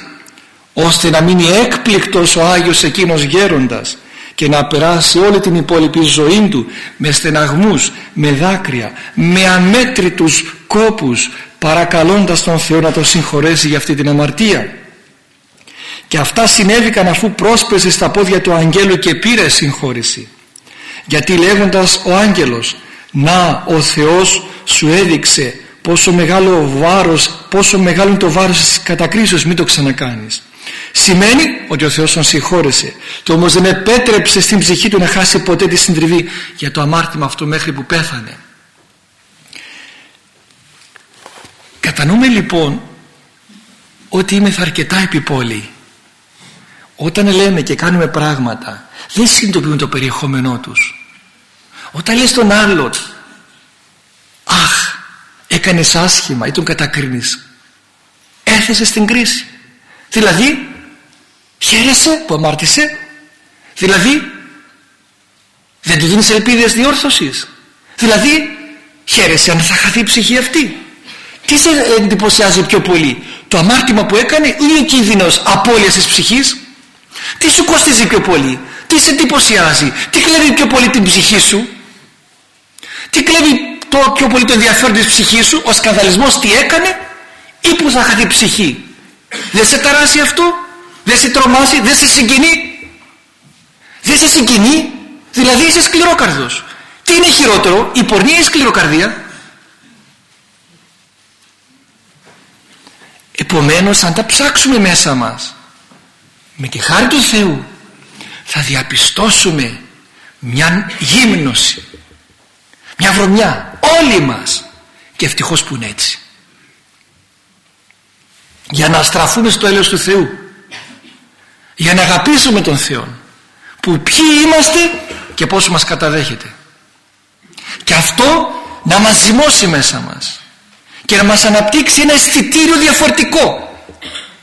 Ώστε να μείνει έκπληκτος ο Άγιος εκείνος γέροντας και να περάσει όλη την υπόλοιπη ζωή του με στεναγμούς, με δάκρυα, με αμέτρητους κόπους παρακαλώντας τον Θεό να τον συγχωρέσει για αυτή την αμαρτία. Και αυτά συνέβηκαν αφού πρόσπεσε στα πόδια του αγγέλου και πήρε συγχώρηση. Γιατί λέγοντας ο άγγελος «Να ο Θεός σου έδειξε πόσο μεγάλο βάρος, πόσο μεγάλο είναι το βάρος της κατακρίσεως, μην το ξανακάνεις». Σημαίνει ότι ο Θεός τον συγχώρεσε και όμως δεν επέτρεψε στην ψυχή του να χάσει ποτέ τη συντριβή για το αμάρτημα αυτό μέχρι που πέθανε. Κατανοούμε λοιπόν ότι είμαι αρκετά επιπόλαιοι. Όταν λέμε και κάνουμε πράγματα δεν συνειδητοποιούμε το περιεχόμενό τους. Όταν λες τον άλλο αχ έκανες άσχημα ή τον κατακρίνεις έθεσε στην κρίση. Δηλαδή χαίρεσαι που αμάρτησε δηλαδή δεν του δίνεις ελπίδες διόρθωσης δηλαδή χαίρεσαι αν θα χαθεί η ψυχή αυτή τι σε εντυπωσιάζει πιο πολύ το αμάρτημα που έκανε ή ο κίνδυνος απώλειας της ψυχής; Τι σου κοστίζει πιο πολύ τι σε εντυπωσιάζει, τι κλέβει πιο πολύ την ψυχή σου, τι κλέβει το πιο πολύ το ενδιαφέρον της ψυχής σου, ο σκανδαλισμός τι έκανε ή που θα χαθεί ψυχή; Δεν σε ταράσει αυτό, δεν σε τρομάσει, δεν σε συγκινεί. Δεν σε συγκινεί, δηλαδή είσαι σκληρόκαρδος. Τι είναι χειρότερο, η πορνεία ή η σκληροκαρδία; Επομένως αν τα ψάξουμε μέσα μας με τη χάρη του Θεού θα διαπιστώσουμε μια γύμνωση μια βρωμιά όλοι μας και ευτυχώς που είναι έτσι για να στραφούμε στο έλεος του Θεού για να αγαπήσουμε τον Θεό που ποιοι είμαστε και πόσο μας καταδέχεται. Και αυτό να μας ζυμώσει μέσα μας και να μας αναπτύξει ένα αισθητήριο διαφορετικό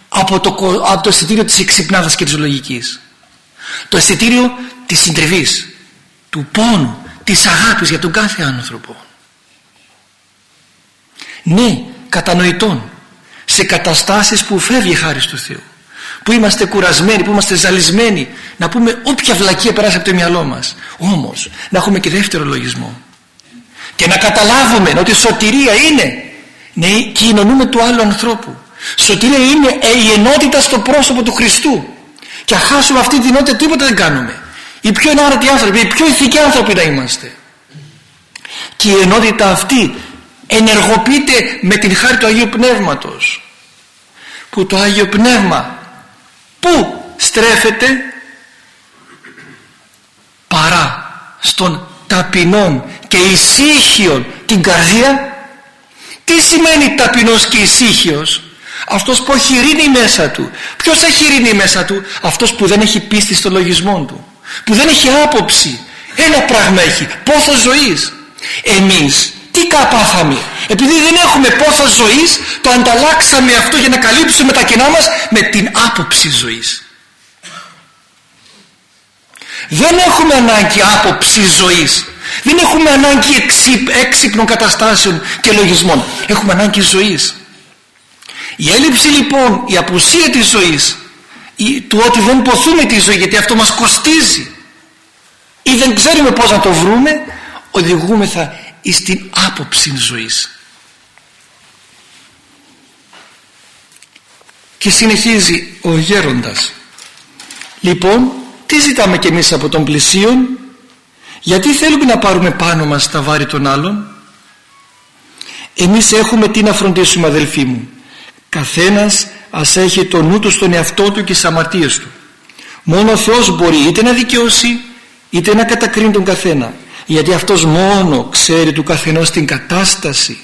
από το, από το αισθητήριο της εξυπνάδας και της λογικής. Το αισθητήριο της συντριβής του πόνου της αγάπης για τον κάθε άνθρωπο. Ναι κατανοητών σε καταστάσεις που φεύγει η χάρη του Θεού που είμαστε κουρασμένοι, που είμαστε ζαλισμένοι να πούμε όποια βλακία περάσει από το μυαλό μας. Όμως να έχουμε και δεύτερο λογισμό. Και να καταλάβουμε ότι η σωτηρία είναι να κοινωνούμε του άλλου ανθρώπου. Σωτηρία είναι η ενότητα στο πρόσωπο του Χριστού. Και αν χάσουμε αυτή την ενότητα τίποτα δεν κάνουμε. Οι πιο ενάρετοι άνθρωποι, οι πιο ηθικοί άνθρωποι να είμαστε. Και η ενότητα αυτή ενεργοποιείται με την χάρη του Αγίου Πνεύματος. Που το Άγιο Πνεύμα που στρέφεται; Παρά στον ταπεινών και ησύχιον την καρδία. Τι σημαίνει ταπεινός και ησύχιος; Αυτός που έχει ειρήνη μέσα του. Ποιος έχει ειρήνη μέσα του; Αυτός που δεν έχει πίστη στο λογισμό του. Που δεν έχει άποψη. Ένα πράγμα έχει. Πόθος ζωής. Εμείς τι καπάθαμε; Επειδή δεν έχουμε πόθος ζωής το ανταλλάξαμε αυτό για να καλύψουμε τα κενά μας με την άποψη ζωής. Δεν έχουμε ανάγκη άποψη ζωής. Δεν έχουμε ανάγκη έξυπνων καταστάσεων και λογισμών. Έχουμε ανάγκη ζωής. Η έλλειψη λοιπόν η απουσία της ζωής του ότι δεν ποθούμε τη ζωή γιατί αυτό μας κοστίζει ή δεν ξέρουμε πως να το βρούμε οδηγούμεθα στην άποψη ζωής. Και συνεχίζει ο γέροντας. Λοιπόν τι ζητάμε κι εμείς από τον πλησίον; Γιατί θέλουμε να πάρουμε πάνω μας τα βάρη των άλλων; Εμείς έχουμε τι να φροντίσουμε αδελφοί μου. Καθένας ας έχει το νου του στον εαυτό του και στις αμαρτίες του. Μόνο ο Θεός μπορεί είτε να δικαιώσει είτε να κατακρίνει τον καθένα γιατί αυτός μόνο ξέρει του καθενός την κατάσταση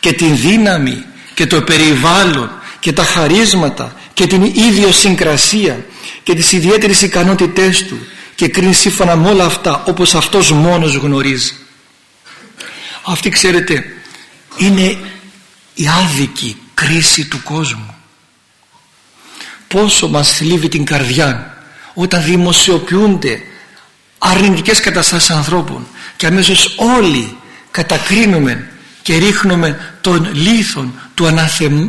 και την δύναμη και το περιβάλλον και τα χαρίσματα και την ίδιο συγκρασία και τις ιδιαίτερες ικανότητές του και κρίνει σύμφωνα με όλα αυτά όπως αυτός μόνος γνωρίζει. Αυτή ξέρετε είναι η άδικη κρίση του κόσμου. Πόσο μας θλίβει την καρδιά όταν δημοσιοποιούνται αρνητικές καταστάσεις ανθρώπων και αμέσως όλοι κατακρίνουμε και ρίχνουμε τον λίθον του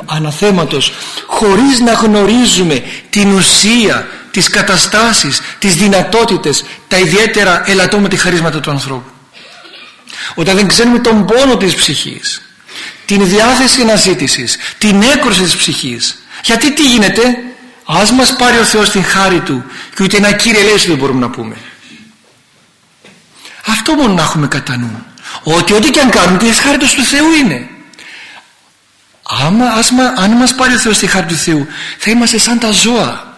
αναθέματος χωρίς να γνωρίζουμε την ουσία τις καταστάσεις, τις δυνατότητες τα ιδιαίτερα ελαττώματα χαρίσματα του ανθρώπου. Όταν δεν ξέρουμε τον πόνο της ψυχής την διάθεση αναζήτησης την έκρωση της ψυχής γιατί τι γίνεται; Ας μας πάρει ο Θεός την χάρη Του και ούτε ένα Κύριε λέει δεν μπορούμε να πούμε αυτό μόνο να έχουμε κατά νου. Ότι ό,τι και αν κάνουμε τη χάρη του Θεού είναι. Άμα, ας, αν μας πάρει ο Θεός τη χάρη του Θεού θα είμαστε σαν τα ζώα.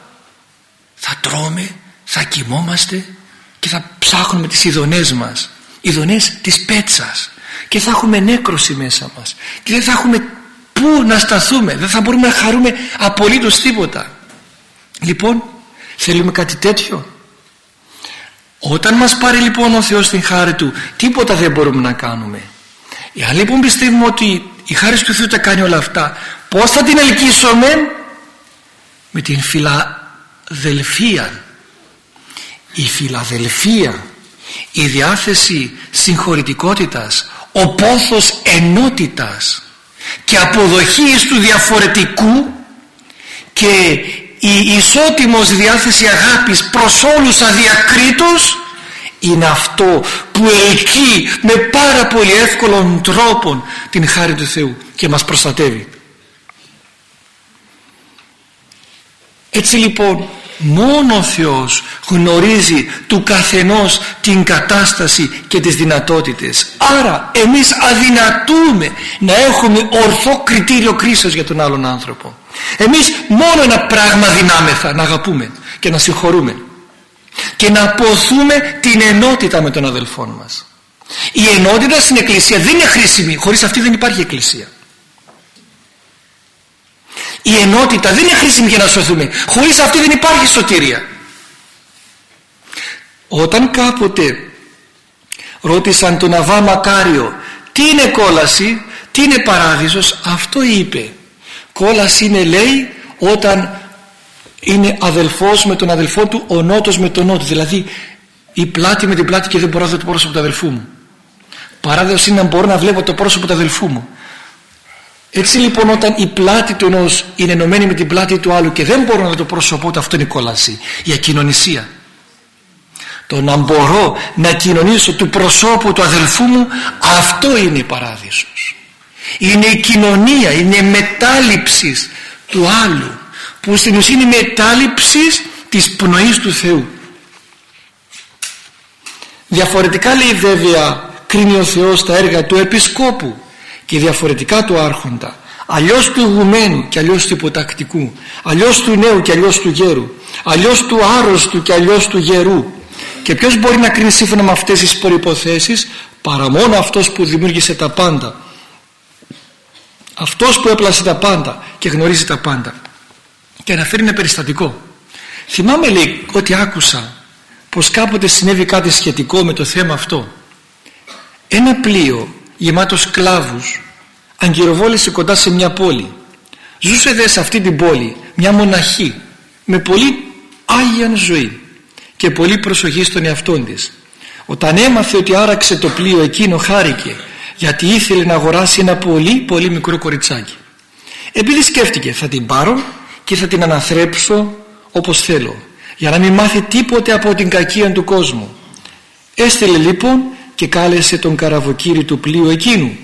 Θα τρώμε, θα κοιμόμαστε και θα ψάχνουμε τις ειδονές μας. Ειδονές της πέτσας. Και θα έχουμε νέκρωση μέσα μας. Και δεν θα έχουμε πού να σταθούμε. Δεν θα μπορούμε να χαρούμε απολύτως τίποτα. Λοιπόν θέλουμε κάτι τέτοιο; Όταν μας πάρει λοιπόν ο Θεός την χάρη Του τίποτα δεν μπορούμε να κάνουμε. Εάν λοιπόν πιστεύουμε ότι η χάρη του Θεού τα κάνει όλα αυτά πως θα την ελκύσουμε; Με την φιλαδελφία. Η φιλαδελφία η διάθεση συγχωρητικότητας ο πόθος ενότητας και αποδοχής του διαφορετικού και η ισότιμος διάθεση αγάπης προς όλους αδιακρίτως είναι αυτό που ελκύει με πάρα πολύ εύκολον τρόπο την χάρη του Θεού και μας προστατεύει. Έτσι λοιπόν μόνο ο Θεός γνωρίζει του καθενός την κατάσταση και τις δυνατότητες. Άρα εμείς αδυνατούμε να έχουμε ορθό κριτήριο κρίσεως για τον άλλον άνθρωπο. Εμείς μόνο ένα πράγμα δυνάμεθα να αγαπούμε και να συγχωρούμε και να αποθούμε την ενότητα με τον αδελφό μας. Η ενότητα στην εκκλησία δεν είναι χρήσιμη. Χωρίς αυτή δεν υπάρχει εκκλησία η ενότητα δεν είναι χρήσιμη για να σωθούμε. Χωρίς αυτή δεν υπάρχει σωτηρία όταν κάποτε ρώτησαν τον Αβά Μακάριο τι είναι κόλαση τι είναι παράδεισος αυτό είπε. Κόλαση είναι λέει όταν είναι αδελφός με τον αδελφό του ο νότος με τον νότο δηλαδή η πλάτη με την πλάτη και δεν μπορώ να δω το πρόσωπο του αδελφού μου. Παράδεισος είναι να μπορώ να βλέπω το πρόσωπο του αδελφού μου έτσι λοιπόν όταν η πλάτη του ενός είναι ενωμένη με την πλάτη του άλλου και δεν μπορώ να δω το πρόσωπό του αυτό είναι η κόλαση, η ακοινωνισία. Το να μπορώ να κοινωνήσω του προσώπου του αδελφού μου αυτό είναι η παράδεισος. Είναι η κοινωνία, είναι η μετάληψης του άλλου που στην ουσία είναι η μετάληψης της πνοής του Θεού. Διαφορετικά λέει βέβαια κρίνει ο Θεός τα έργα του επισκόπου και διαφορετικά του άρχοντα. Αλλιώς του ηγουμένου και αλλιώς του υποτακτικού. Αλλιώς του νέου και αλλιώς του γέρου. Αλλιώς του άρρωστου και αλλιώς του γερού. Και ποιος μπορεί να κρίνει σύμφωνα με αυτές τις προϋποθέσεις παρά μόνο αυτός που δημιούργησε τα πάντα. Αυτός που έπλασε τα πάντα και γνωρίζει τα πάντα. Και αναφέρει ένα περιστατικό. Θυμάμαι λέει ότι άκουσα πως κάποτε συνέβη κάτι σχετικό με το θέμα αυτό. Ένα πλοίο γεμάτος σκλάβους αγκυροβόλησε κοντά σε μια πόλη. Ζούσε δε σε αυτή την πόλη μια μοναχή με πολύ άγιαν ζωή και πολύ προσοχή στον εαυτό της. Όταν έμαθε ότι άραξε το πλοίο εκείνο χάρηκε γιατί ήθελε να αγοράσει ένα πολύ πολύ μικρό κοριτσάκι. Επειδή σκέφτηκε θα την πάρω και θα την αναθρέψω όπως θέλω για να μην μάθει τίποτε από την κακία του κόσμου έστειλε λοιπόν και κάλεσε τον καραβοκύρη του πλοίου εκείνου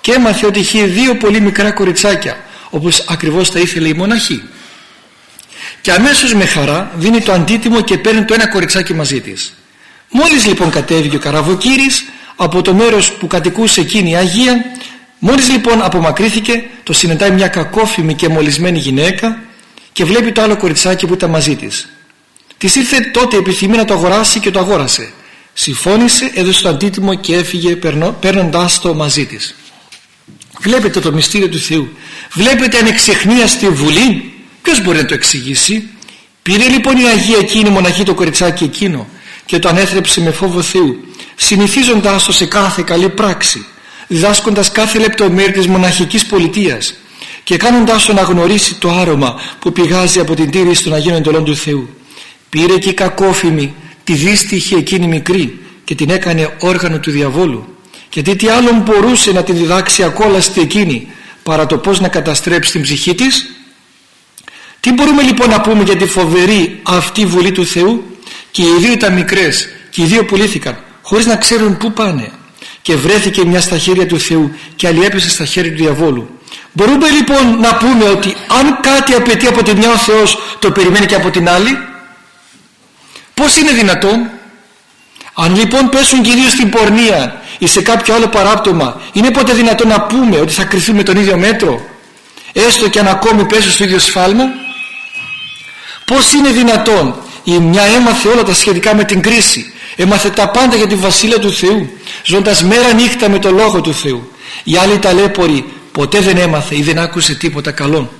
και έμαθε ότι είχε δύο πολύ μικρά κοριτσάκια όπως ακριβώς τα ήθελε η μοναχή. Και αμέσως με χαρά δίνει το αντίτιμο και παίρνει το ένα κοριτσάκι μαζί της. Μόλις λοιπόν κατέβηκε ο καραβοκύρης από το μέρος που κατοικούσε εκείνη η Αγία μόλις λοιπόν απομακρύθηκε το συνετάει μια κακόφημη και μολυσμένη γυναίκα και βλέπει το άλλο κοριτσάκι που ήταν μαζί της. Της ήρθε τότε επιθυμεί να το αγοράσει και το αγόρασε συμφώνησε έδωσε το αντίτιμο και έφυγε παίρνοντάς το μαζί της. Βλέπετε το μυστήριο του Θεού. Βλέπετε ανεξεχνία στη Βουλή. Ποιος μπορεί να το εξηγήσει; Πήρε λοιπόν η Αγία εκείνη η μοναχή το κοριτσάκι εκείνο και το ανέθρεψε με φόβο Θεού συνηθίζοντάς το σε κάθε καλή πράξη διδάσκοντας κάθε λεπτομέρεια της μοναχικής πολιτείας και κάνοντάς το να γνωρίσει το άρωμα που πηγάζει από την τήρηση των Αγίων Εντολών του Θεού. Πήρε και η κακόφημη τη δύστιχη εκείνη μικρή και την έκανε όργανο του διαβόλου. Γιατί τι άλλον μπορούσε να την διδάξει ακόλαστη εκείνη παρά το πως να καταστρέψει την ψυχή της. Τι μπορούμε λοιπόν να πούμε για τη φοβερή αυτή βουλή του Θεού; Και οι δύο ήταν μικρές και οι δύο πουλήθηκαν χωρίς να ξέρουν πού πάνε. Και βρέθηκε μια στα χέρια του Θεού και άλλη έπεσε στα χέρια του διαβόλου. Μπορούμε λοιπόν να πούμε ότι αν κάτι απαιτεί από τη μια ο Θεός το περιμένει και από την άλλη; Πώς είναι δυνατόν; Αν λοιπόν πέσουν κυρίως στην πορνεία ή σε κάποιο άλλο παράπτωμα είναι ποτέ δυνατόν να πούμε ότι θα κρυθούν με τον ίδιο μέτρο έστω και αν ακόμη πέσουν στο ίδιο σφάλμα; Πως είναι δυνατόν η μια έμαθε όλα τα σχετικά με την κρίση έμαθε τα πάντα για τη βασίλεια του Θεού ζώντας μέρα νύχτα με το λόγο του Θεού. Η άλλη ταλέπορη ποτέ δεν έμαθε ή δεν άκουσε τίποτα καλό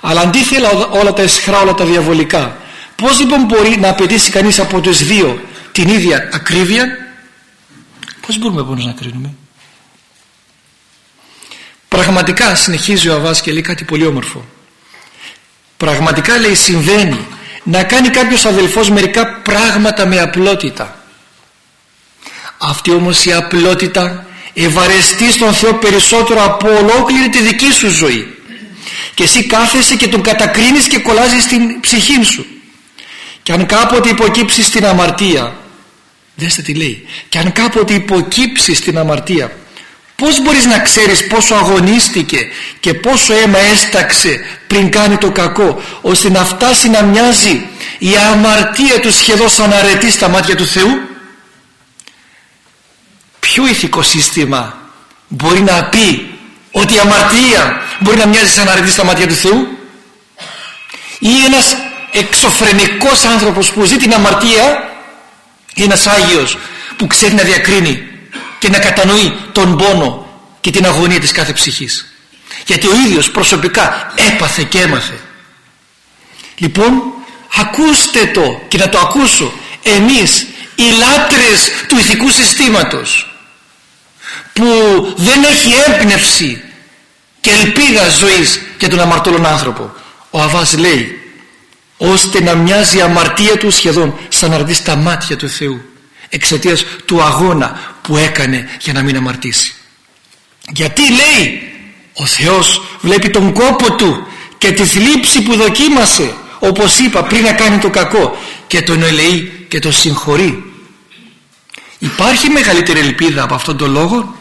αλλά αντίθελα όλα τα εσχρά όλα τα διαβολικά Πώς λοιπόν μπορεί να απαιτήσει κανείς από τους δύο την ίδια ακρίβεια; Πώς μπορούμε λοιπόν να κρίνουμε; Πραγματικά συνεχίζει ο Αβάς και λέει κάτι πολύ όμορφο. Πραγματικά λέει συμβαίνει να κάνει κάποιος αδελφός μερικά πράγματα με απλότητα. Αυτή όμως η απλότητα ευαρεστεί στον Θεό περισσότερο από ολόκληρη τη δική σου ζωή. Και εσύ κάθεσαι και τον κατακρίνεις και κολλάζεις την ψυχή σου και αν κάποτε υποκύψεις στην αμαρτία δέστε τι λέει και αν κάποτε υποκύψεις στην αμαρτία πως μπορείς να ξέρεις πόσο αγωνίστηκε και πόσο αίμα έσταξε πριν κάνει το κακό ώστε να φτάσει να μοιάζει η αμαρτία του σχεδόν σαν αρετή στα μάτια του Θεού; Ποιο ηθικό σύστημα μπορεί να πει ότι η αμαρτία μπορεί να μοιάζει σαν αρετή στα μάτια του Θεού; Ή ένας εξωφρενικός άνθρωπος που ζει την αμαρτία ή ένας Άγιος που ξέρει να διακρίνει και να κατανοεί τον πόνο και την αγωνία της κάθε ψυχής. Γιατί ο ίδιος προσωπικά έπαθε και έμαθε. Λοιπόν ακούστε το και να το ακούσω. Εμείς οι λάτρες του ηθικού συστήματος που δεν έχει έμπνευση και ελπίδα ζωής για τον αμαρτωλόν άνθρωπο ο Αβάς λέει ώστε να μοιάζει η αμαρτία του σχεδόν σαν να αρτεί στα μάτια του Θεού εξαιτίας του αγώνα που έκανε για να μην αμαρτήσει. Γιατί λέει ο Θεός βλέπει τον κόπο του και τη θλίψη που δοκίμασε όπως είπα πριν να κάνει το κακό και τον ελεεί και τον συγχωρεί υπάρχει μεγαλύτερη ελπίδα από αυτόν τον λόγο;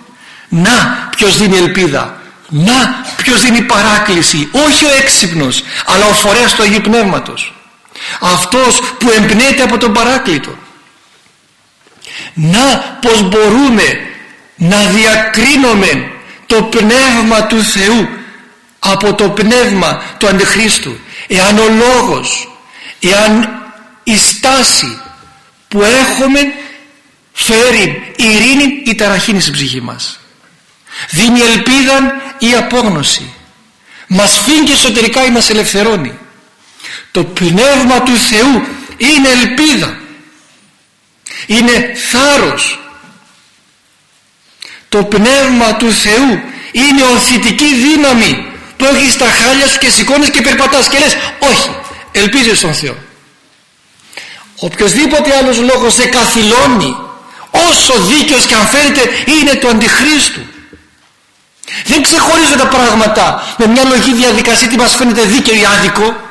Να ποιος δίνει ελπίδα; Να ποιος δίνει παράκληση όχι ο έξυπνος αλλά ο φορέας του Αγίου Πνεύματος. Αυτός που εμπνέεται από τον παράκλητο. Να πως μπορούμε να διακρίνουμε το πνεύμα του Θεού από το πνεύμα του Αντιχρίστου εάν ο λόγος εάν η στάση που έχουμε φέρει ειρήνη ή ταραχήνη στην ψυχή μας. Δίνει ελπίδα ή απόγνωση. Μας φύγει εσωτερικά ή μας ελευθερώνει. Το πνεύμα του Θεού είναι ελπίδα. Είναι θάρρος. Το πνεύμα του Θεού είναι οθητική δύναμη που έχει στα χάλια σου και σηκώνεις και περπατάς και λες όχι ελπίζεις στον Θεό οποιοδήποτε άλλος λόγος σε καθυλώνει όσο δίκαιος και αν φαίνεται είναι το αντιχρίστου δεν ξεχωρίζω τα πράγματα. Με μια λογική διαδικασία τι μας φαίνεται δίκαιο ή άδικο.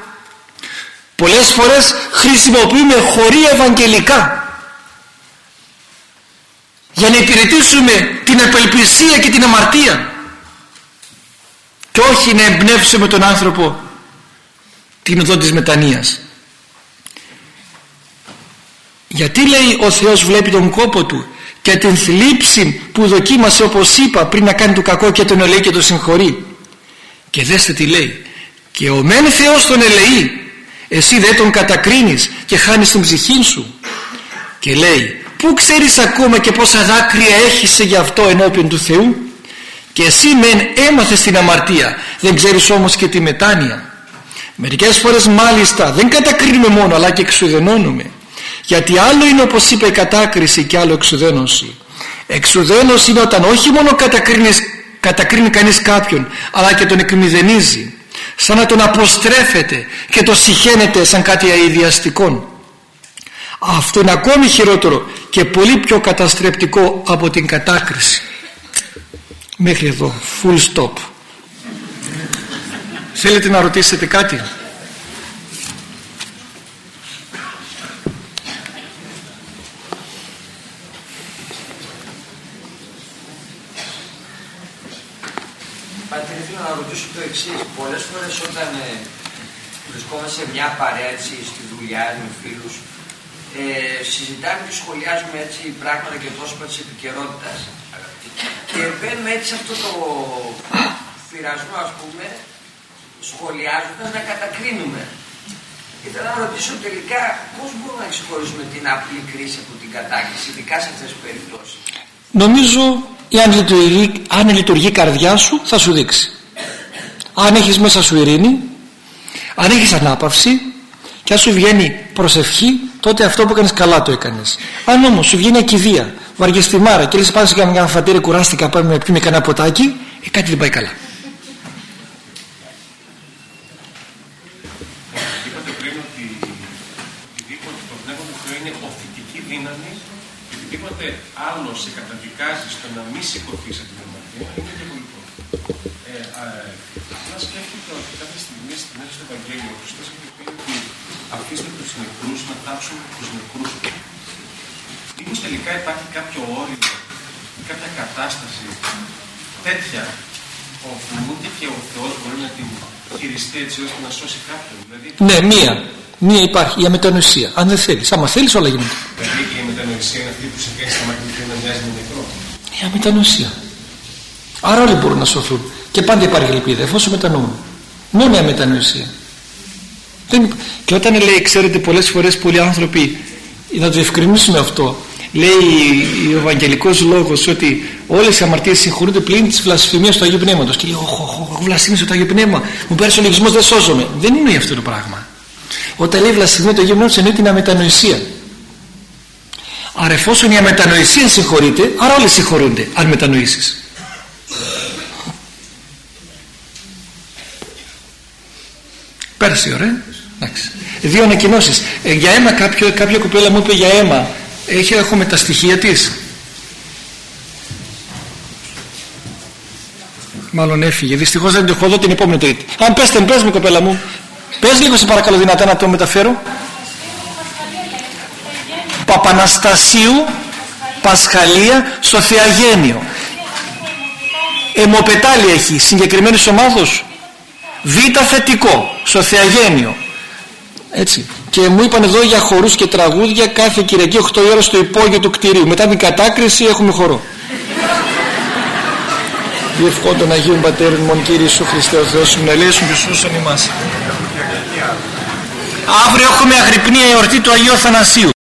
Πολλές φορές χρησιμοποιούμε χωρί ευαγγελικά για να υπηρετήσουμε την απελπισία και την αμαρτία. Και όχι να εμπνεύσουμε τον άνθρωπο την οδό της μετανοίας. Γιατί λέει ο Θεός βλέπει τον κόπο του και την θλίψη που δοκίμασε όπως είπα πριν να κάνει το κακό και τον ελεεί και τον συγχωρεί. Και δέστε τι λέει και ο μεν Θεός τον ελεεί εσύ δεν τον κατακρίνεις και χάνεις την ψυχή σου και λέει Πού ξέρεις ακόμα και πόσα δάκρυα έχεις γι' αυτό ενώπιον του Θεού; Και εσύ μεν έμαθες την αμαρτία δεν ξέρεις όμως και τη μετάνοια. Μερικές φορές μάλιστα δεν κατακρίνουμε μόνο αλλά και εξουδενώνουμε γιατί άλλο είναι όπως είπε η κατάκριση και άλλο εξουδένωση. Εξουδένωση είναι όταν όχι μόνο κατακρίνει κανείς κάποιον αλλά και τον εκμηδενίζει σαν να τον αποστρέφεται και το συχαίνεται σαν κάτι αειδιαστικό. Αυτό είναι ακόμη χειρότερο και πολύ πιο καταστρεπτικό από την κατάκριση. Μέχρι εδώ full stop. Θέλετε να ρωτήσετε κάτι; Πατήρ, θέλω να ρωτήσω το εξή. Πολλές φορές όταν ε, βρισκόμαστε σε μια παρέα στη δουλειά με φίλους ε, συζητάμε και σχολιάζουμε έτσι πράγματα και πρόσωπα της επικαιρότητας. και μπαίνουμε έτσι σε αυτό το πειρασμό ας πούμε σχολιάζοντας να κατακρίνουμε Ήθελα να ρωτήσω τελικά πώς μπορούμε να ξεχωρίσουμε την απλή κρίση από την κατάκριση, ειδικά σε αυτές τις περιπτώσεις; Νομίζω αν λειτουργεί, αν λειτουργεί η καρδιά σου θα σου δείξει. Αν έχεις μέσα σου ειρήνη, αν έχεις ανάπαυση και αν σου βγαίνει προσευχή τότε αυτό που έκανες καλά το έκανες. Αν όμως σου βγαίνει ακιδεία μάρα και λες πάνε σε μια φατήρι κουράστηκα πάμε να πιούμε κανένα ποτάκι ε, κάτι δεν πάει καλά. Είπατε πριν ότι οτιδήποτε το πνεύμα του Θεού είναι οθητική δύναμη και οτιδήποτε άλλο σε καταδικάζει στο να μην σηκωθείς από την αμαρτία είναι διαβολικό. Ε, ε, απλά σκέφτεται ότι κάποια στιγμή στην μέσα του Ευαγγέλιο ο Χριστός έχει πει ότι αφήστε τους νεκρούς να τάξουν τους νεκρούς. Μήπως τελικά υπάρχει κάποιο όριο, κάποια κατάσταση τέτοια όπου ούτε και ο Θεός μπορεί να την χειριστεί έτσι ώστε να σώσει κάποιον. Δηλαδή... Ναι, μία. Μία υπάρχει, η αμετανοησία. Αν δεν θέλεις. Άμα θέλεις όλα γίνονται. Δηλαδή η αμετανοησία είναι αυτή που σε κάνει στα μάτια να μοιάζει με νεκρό. Η αμετανοησία. Άρα όλοι μπορούν να σωθούν. Και πάντα υπάρχει ελπίδα εφόσον μετανοούν. Μόνο η αμετανοησία. Δεν... Και όταν λέει, ξέρετε, πολλές φορές πολλοί άνθρωποι, να το ευκρινίσουμε αυτό, λέει ο Ευαγγελικός Λόγος ότι όλες οι αμαρτίες συγχωρούνται πλην της βλασφημίας του Αγίου Πνεύματος και λέει, έχω βλασφήμισε το Αγίου Πνεύμα, μου πέρασε ο λογισμός, δεν σώζομαι. Δεν είναι αυτό το πράγμα. Όταν λέει βλασφημία του Αγίου Πνεύματος εννοεί την αμετανοησία. Άρα εφόσον η αμετανοησία συγχωρείται, άρα όλοι συγχωρούνται αν μετανοήσεις. Πέρασε ωραία. Εντάξει. Δύο ανακοινώσεις. Ε, για αίμα, κάποιο, κάποια κοπέλα μου είπε για αίμα. Έχει, έχουμε τα στοιχεία της; Μάλλον έφυγε. Δυστυχώς δεν το έχω δω την επόμενη τρίτη. Αν πέστε, πες μου κοπέλα μου. Πες λίγο σε παρακαλώ δυνατά να το μεταφέρω. Παπαναστασίου Πασχαλία στο Θεαγένιο. Εμοπετάλι έχει συγκεκριμένης ομάδος. Β θετικό στο Θεαγένιο έτσι. Και μου είπαν εδώ για χορούς και τραγούδια κάθε Κυριακή 8 ώρα στο υπόγειο του κτηρίου. Μετά την κατάκριση έχουμε χορό. Διευκόντων τον Αγίων Πατέρων μον Κύριε Ιησού Χριστέ ο Θεός σου και σώσον ημάς. Αύριο έχουμε αγρυπνία εορτή του Αγίου Αθανασίου